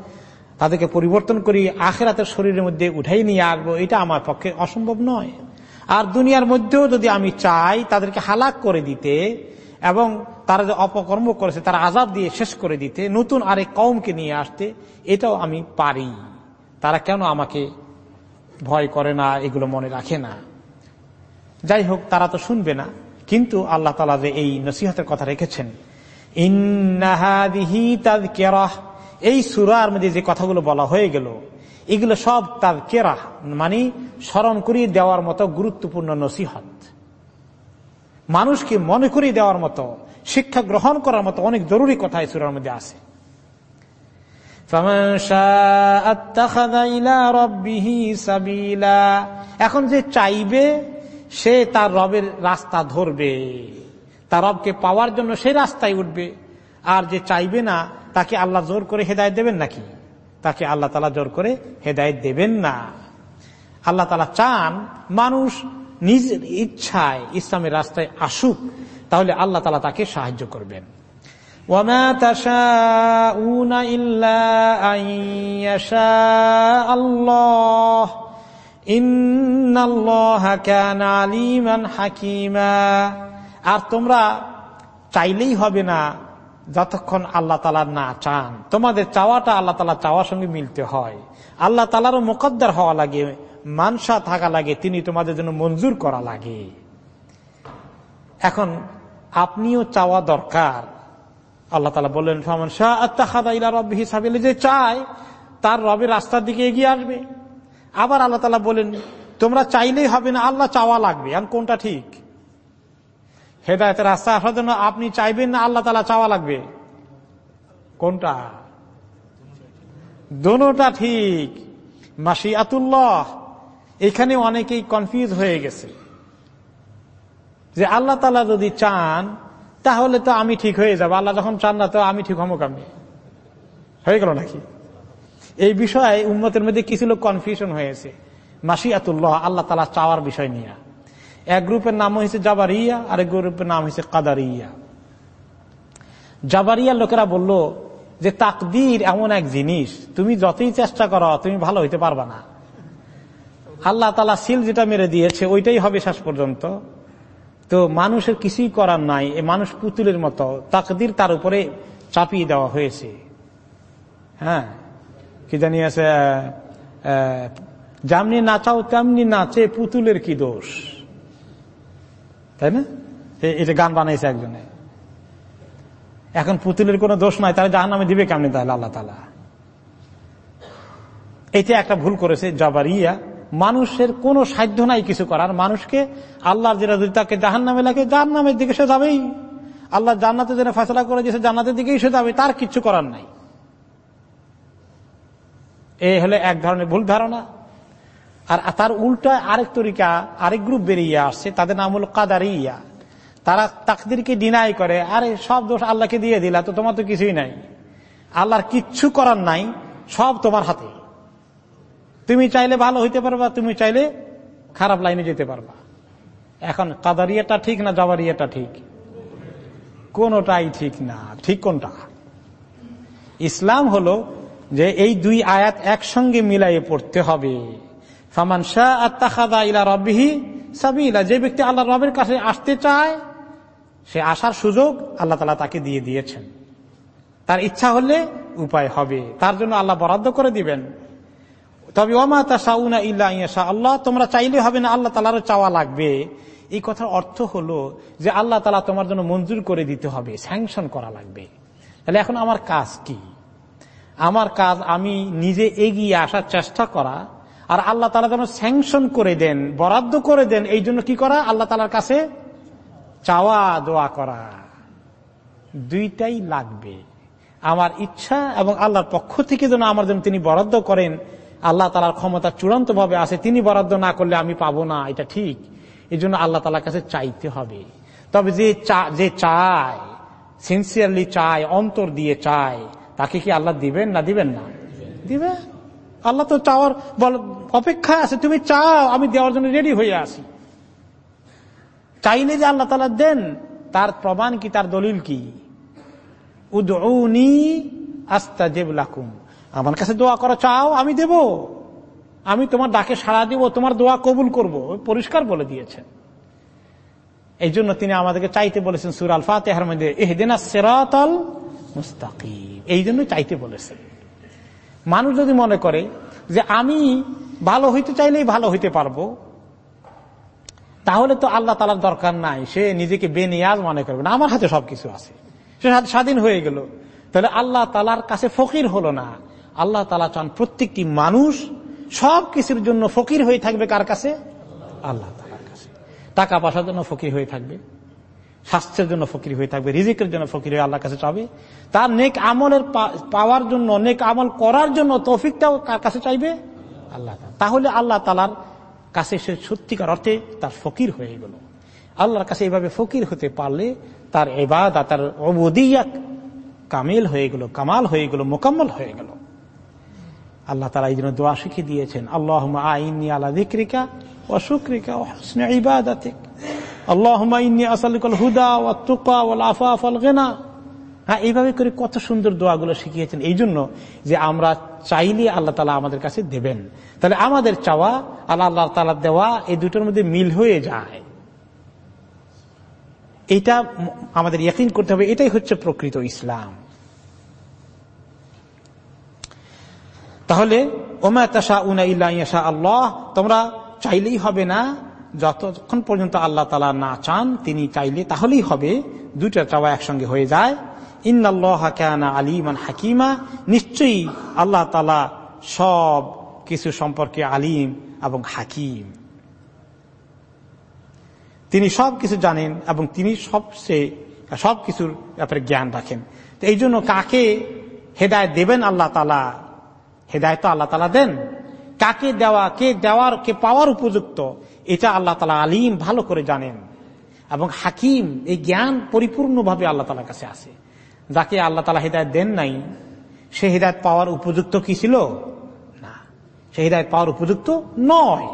তাদেরকে পরিবর্তন করি, আখেরাতের শরীরের মধ্যে উঠাই নিয়ে আসব, এটা আমার পক্ষে অসম্ভব নয়। আর দুনিয়ার মধ্যেও যদি আমি চাই তাদেরকে হালাক করে দিতে এবং তারা যে অপকর্ম করেছে, তারা আজাব দিয়ে শেষ করে দিতে, নতুন আরেক কমকে নিয়ে আসতে, এটাও আমি পারি। তারা কেন আমাকে ভয় করে না, এগুলো মনে রাখে না? যাই হোক, তারা তো শুনবে না। কিন্তু আল্লাহ তালা যে এই নসিহতের কথা রেখেছেন এই সুরার মধ্যে যে কথাগুলো বলা হয়ে গেল এগুলো সব তার কেরা মানে স্মরণ করিয়ে দেওয়ার মতো গুরুত্বপূর্ণ নসিহত। মানুষকে মনে করিয়ে দেওয়ার মতো, শিক্ষা গ্রহণ করার মতো অনেক জরুরি কথা এই মধ্যে আছে। এখন যে চাইবে, সে তার রবের রাস্তা ধরবে। তার রবকে পাওয়ার জন্য সে রাস্তায় উঠবে। আর যে চাইবে না, তাকে আল্লাহ জোর করে হেদায়ত দেবেন নাকি? তাকে আল্লাহ তালা জোর করে হেদায়ত দেবেন না। আল্লাহ তালা চান মানুষ নিজের ইচ্ছায় ইসলামের রাস্তায় আসুক, তাহলে আল্লাহ তালা তাকে সাহায্য করবেন। আর তোমরা চাইলেই হবে না যতক্ষণ আল্লাহ তালা না চান, তোমাদের চাওয়াটা আল্লাহ তালা চাওয়ার সঙ্গে মিলতে হয়। আল্লাহ তালারও মোকদ্দার হওয়া লাগে, মানসা থাকা লাগে, তিনি তোমাদের জন্য মঞ্জুর করা লাগে। এখন আপনিও চাওয়া দরকার। আল্লাহ তালা বললেন, ফামান শাহ রব হিসাবে যে চায়, তার রবের রাস্তার দিকে এগিয়ে আসবে। আবার আল্লাহ তালা বলেন, তোমরা চাইলেই হবে না, আল্লাহ চাওয়া লাগবে। এখন কোনটা ঠিক? হেদায়তের রাস্তা আসার জন্য আপনি চাইবেন না আল্লাহ তালা চাওয়া লাগবে। কোনটা? দোনোটা ঠিক। মাসি আতুল্লাহ এখানে অনেকেই কনফিউজ হয়ে গেছে। যে আল্লাহ তালা যদি চান, তাহলে তো আমি ঠিক হয়ে যাব। আল্লাহ যখন চান না, তো আমি ঠিক হমো কামনি? হয়ে গেল নাকি? এই বিষয়ে উন্মতের মধ্যে কিছু লোক কনফিউশন হয়েছে। মাসিয়াতুল্লাহ আল্লাহ তালা চাওয়ার বিষয় নিয়ে। এক গ্রুপের নাম হয়েছে জাবারিয়া আর এক গ্রুপের নাম হয়েছে কাদারিয়া। জাবারিয়া লোকেরা বলল যে তাকদির এমন এক জিনিস, তুমি যতই চেষ্টা করো, তুমি ভালো হইতে পারবা না। আল্লাহ তালা সিল যেটা মেরে দিয়েছে, ওইটাই হবে শেষ পর্যন্ত। তো মানুষের কিছুই করার নাই, এ মানুষ পুতুলের মতো। তাকদির তার উপরে চাপিয়ে দেওয়া হয়েছে। হ্যাঁ? কি জানি আছে যেমনি নাচাও, তেমনি নাচে পুতুলের কি দোষ? তাই না? এটা গান বানাইছে একজনে। এখন পুতুলের কোনো দোষ নাই, তাহলে জাহান নামে দিবে কেমনি তাহলে আল্লাহ তালা এটা একটা ভুল করেছে জবারিয়া। মানুষের কোনো সাধ্য নাই কিছু করার। মানুষকে আল্লাহর যেটা যদি তাকে জাহান নামে লাগে জাহান নামের দিকে সে যাবেই। আল্লাহ জান্নাতের যেটা ফেসলা করে দিয়েছে, জান্নাতের দিকেই সে যাবে, তার কিচ্ছু করার নাই। এই হলে এক ধরনের ভুল ধারণা। আর তার উল্টা আরেক তরিকা, আরেক গ্রুপ বেরিয়ে আসছে, তাদের নাম হল কাদারিয়া। তারা তাকদিরকে ডিনাই করে, আরে সব দোষ আল্লাহকে দিয়ে দিলা, তো তোমার তো কিছুই নাই। আল্লাহর কিচ্ছু করার নাই, সব তোমার হাতে। তুমি চাইলে ভালো হইতে পারবা, তুমি চাইলে খারাপ লাইনে যেতে পারবা। এখন কাদারিয়াটা ঠিক না জবারিয়াটা ঠিক? কোনটাই ঠিক না। ঠিক কোনটা? ইসলাম হলো যে এই দুই আয়াত একসঙ্গে মিলাইয়ে পড়তে হবে। ফামান ইলা যে ব্যক্তি আল্লাহ রবের কাছে আসতে চায়, সে আসার সুযোগ আল্লাহ তালা তাকে দিয়ে দিয়েছেন। তার ইচ্ছা হলে উপায় হবে। তার জন্য আল্লাহ বরাদ্দ করে দিবেন। তবে ওমা তা সাউনা ইল্লা আল্লাহ, তোমরা চাইলে হবে না আল্লাহ তালারও চাওয়া লাগবে। এই কথার অর্থ হলো যে আল্লাহ তালা তোমার জন্য মঞ্জুর করে দিতে হবে, স্যাংশন করা লাগবে। তাহলে এখন আমার কাজ কি? আমার কাজ আমি নিজে এগিয়ে আসার চেষ্টা করা আর আল্লাহ তালা যেন স্যাংশন করে দেন, বরাদ্দ করে দেন, এই জন্য কি করা? আল্লাহ তালার কাছে চাওয়া, দোয়া করা। দুইটাই লাগবে। আমার ইচ্ছা এবং আল্লাহর পক্ষ থেকে যেন আমার জন্য তিনি বরাদ্দ করেন, আল্লাহ তালার ক্ষমতা চূড়ান্ত ভাবে আছে, তিনি বরাদ্দ না করলে আমি পাবো না, এটা ঠিক। এই জন্য আল্লাহ তালার কাছে চাইতে হবে। তবে যে যে চায় সিনসিয়ারলি চায়, অন্তর দিয়ে চায়, তাকে কি আল্লাহ দিবেন না দিবেন না? দিবে আল্লাহ তো চাওয়ার বল, অপেক্ষায় আছে, তুমি চাও, আমি দেওয়ার জন্য রেডি হয়ে আসি চাইলে যে আল্লাহ তালা দেন, তার প্রমাণ কি, তার দলিল কি? উদৌনি আস্তা জেবলাকুম আমার কাছে দোয়া করো, চাও, আমি দেব। আমি তোমার ডাকে সাড়া দিব, তোমার দোয়া কবুল করব পরিষ্কার বলে দিয়েছেন। এই জন্য তিনি আমাদেরকে চাইতে বলেছেন, সুর আল ফাতেহার মধ্যে এহদিনা সেরাতল এই জন্য চাইতে বলেছেন। মানুষ যদি মনে করে যে আমি ভালো হইতে চাইলেই ভালো হইতে পারব, তাহলে তো আল্লাহ তালার দরকার নাই। সে নিজেকে বেনিয়াজ মনে করবে না। আমার হাতে সবকিছু আছে। সে স্বাধীন হয়ে গেল। তাহলে আল্লাহ তালার কাছে ফকির হলো না। আল্লাহ তালা চান প্রত্যেকটি মানুষ সব কিছুর জন্য ফকির হয়ে থাকবে কার কাছে? আল্লাহ তালার কাছে। টাকা পয়সার জন্য ফকির হয়ে থাকবে। স্বাস্থ্যের জন্য ফকির হয়ে থাকবে, রিজিকের জন্য ফকির হয়ে আল্লাহর কাছে চাবে। তার নেক আমলের পাওয়ার জন্য, নেক আমল করার জন্য তৌফিকটাও কার কাছে চাইবে আল্লাহ তাহলে আল্লাহ তালার কাছে সে সত্যিকার অর্থে তার ফকির হয়ে গেল। আল্লাহর কাছে এইভাবে ফকির হতে পারলে তার এবাদা তার অবদিয়া কামেল হয়ে গেল, কামাল হয়ে গেল, মোকাম্মল হয়ে গেল। আল্লাহ তালা এই জন্য দোয়া শিখিয়ে দিয়েছেন আল্লাহ আইনি আল্লাহ দিক্রিকা হাসনে ইবাদাতিক। আল্লাহ ইন্নি হুদা ও তুকা ও আফাফ আল গেনা হ্যাঁ এইভাবে করে কত সুন্দর দোয়াগুলো শিখিয়েছেন। এই জন্য যে আমরা চাইলে আল্লাহ তালা আমাদের কাছে দেবেন। তাহলে আমাদের চাওয়া আল্লাহ আল্লাহ তালা দেওয়া এই দুটোর মধ্যে মিল হয়ে যায়। এটা আমাদের ইয়কিন করতে হবে। এটাই হচ্ছে প্রকৃত ইসলাম। তাহলে, ওমা তাসা উনা ইল্লা আল্লাহ, তোমরা চাইলেই হবে না যতক্ষণ পর্যন্ত আল্লাহ তালা না চান, তিনি চাইলে তাহলেই হবে। দুইটা চাওয়া একসঙ্গে হয়ে যায়। ইন্নাল্লাহ কানা আলিমান হাকিমা। নিশ্চয়ই আল্লাহ তালা সব কিছু সম্পর্কে আলিম এবং হাকিম। তিনি সব কিছু জানেন এবং তিনি সবচেয়ে, সব কিছুর ব্যাপারে জ্ঞান রাখেন। তো এই জন্য কাকে হেদায় দেবেন আল্লাহ তালা হেদায় তো আল্লাহ তালা দেন। কাকে দেওয়া, কে দেওয়ার, কে পাওয়ার উপযুক্ত? এটা আল্লাহ তালা আলিম, ভালো করে জানেন। এবং হাকিম, এই জ্ঞান পরিপূর্ণভাবে আল্লাহ তালার কাছে আছে। যাকে আল্লাহ তালা হৃদায়ত দেন নাই, সে হৃদায়ত পাওয়ার উপযুক্ত কি ছিল? না। সে হৃদায়ত পাওয়ার উপযুক্ত নয়।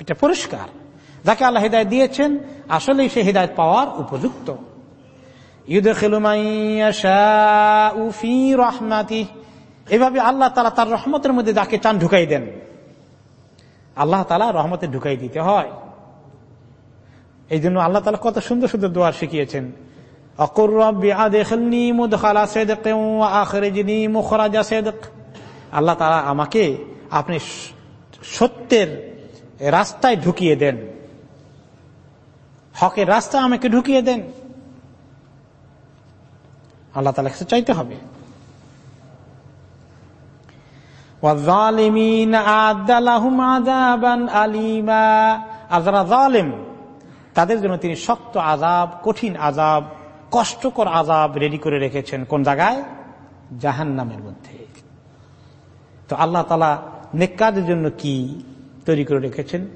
এটা পরিষ্কার। যাকে আল্লাহ হৃদায়ত দিয়েছেন, আসলেই সে হৃদায়ত পাওয়ার উপযুক্ত। এভাবে আল্লাহ তালা তার রহমতের মধ্যে যাকে চান ঢুকাই দেন। আল্লাহ তালা রহমতে ঢুকাই দিতে হয়। এই জন্য আল্লাহ তালা কত সুন্দর সুন্দর দোয়ার শিখিয়েছেন। আল্লাহ তারা আমাকে আপনি সত্যের রাস্তায় ঢুকিয়ে দেন। হকের রাস্তা আমাকে ঢুকিয়ে দেন। আল্লাহ তালা চাইতে হবে। তাদের জন্য তিনি শক্ত আজাব, কঠিন আজাব, কষ্টকর আজাব রেডি করে রেখেছেন। কোন জায়গায়? জাহান নামের মধ্যে। তো আল্লাহ তালা নেকাদের জন্য কি তৈরি করে রেখেছেন?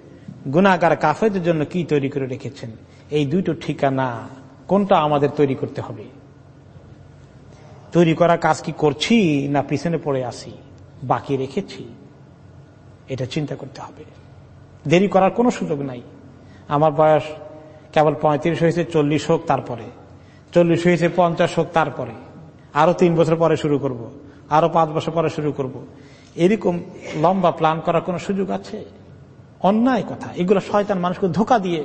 গুণাগার কাফেদের জন্য কি তৈরি করে রেখেছেন? এই দুইটো ঠিকানা কোনটা আমাদের তৈরি করতে হবে? তৈরি করা কাজ কি করছি না পিছনে পড়ে আসি বাকি রেখেছি। এটা চিন্তা করতে হবে। দেরি করার কোনো সুযোগ নাই। আমার বয়স কেবল পঁয়ত্রিশ হয়েছে, চল্লিশ হোক তারপরে। চল্লিশ হয়েছে, পঞ্চাশ হোক তারপরে। আরও তিন বছর পরে শুরু করব। আরও পাঁচ বছর পরে শুরু করব। এরকম লম্বা প্ল্যান করার কোন সুযোগ আছে? অন্যায় কথা। এগুলো শয়তান মানুষকে ধোকা দিয়ে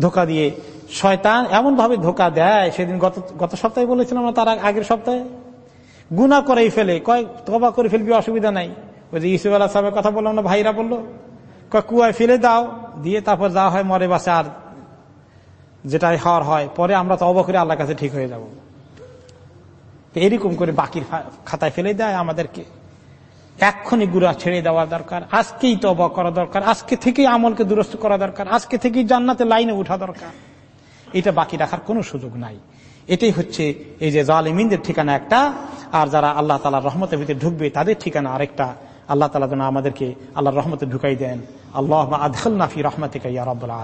ধোকা দিয়ে শয়তান এমন ভাবে ধোকা দেয়। সেদিন গত গত সপ্তাহে বলেছিলাম তার আগের সপ্তাহে। গুণা করেই ফেলে, কয় তবা করে ফেলবি, অসুবিধা নাই। ওই যে ইসুফ আল্লাহ সাহেবের কথা বললাম না, ভাইরা বলল। কয়, কুয়ায় ফেলে দাও, দিয়ে তারপর যা হয় মরে বাসে আর যেটাই হওয়ার হয়, পরে আমরা তো করে আল্লাহ কাছে ঠিক হয়ে যাব। এরকম করে বাকির খাতায় ফেলে দেয়, আমাদেরকে এক্ষুনি গুড়া ছেড়ে দেওয়া দরকার, আজকেই তো অবাক করা দরকার, আজকে থেকেই আমলকে দুরস্ত করা দরকার, আজকে থেকেই জান্নাতে লাইনে উঠা দরকার। এটা বাকি রাখার কোনো সুযোগ নাই। এটাই হচ্ছে এই যে জালিমিনদের ঠিকানা একটা, আর যারা আল্লাহ তালা রহমতের ভিতরে ঢুকবে তাদের ঠিকানা আরেকটা। আল্লাহ তালা যেন আমাদেরকে আল্লাহর রহমতে ঢুকাই দেন। আল্লাহ আদখল নাফি রহমতিকা ইয়া রব্বুল আলম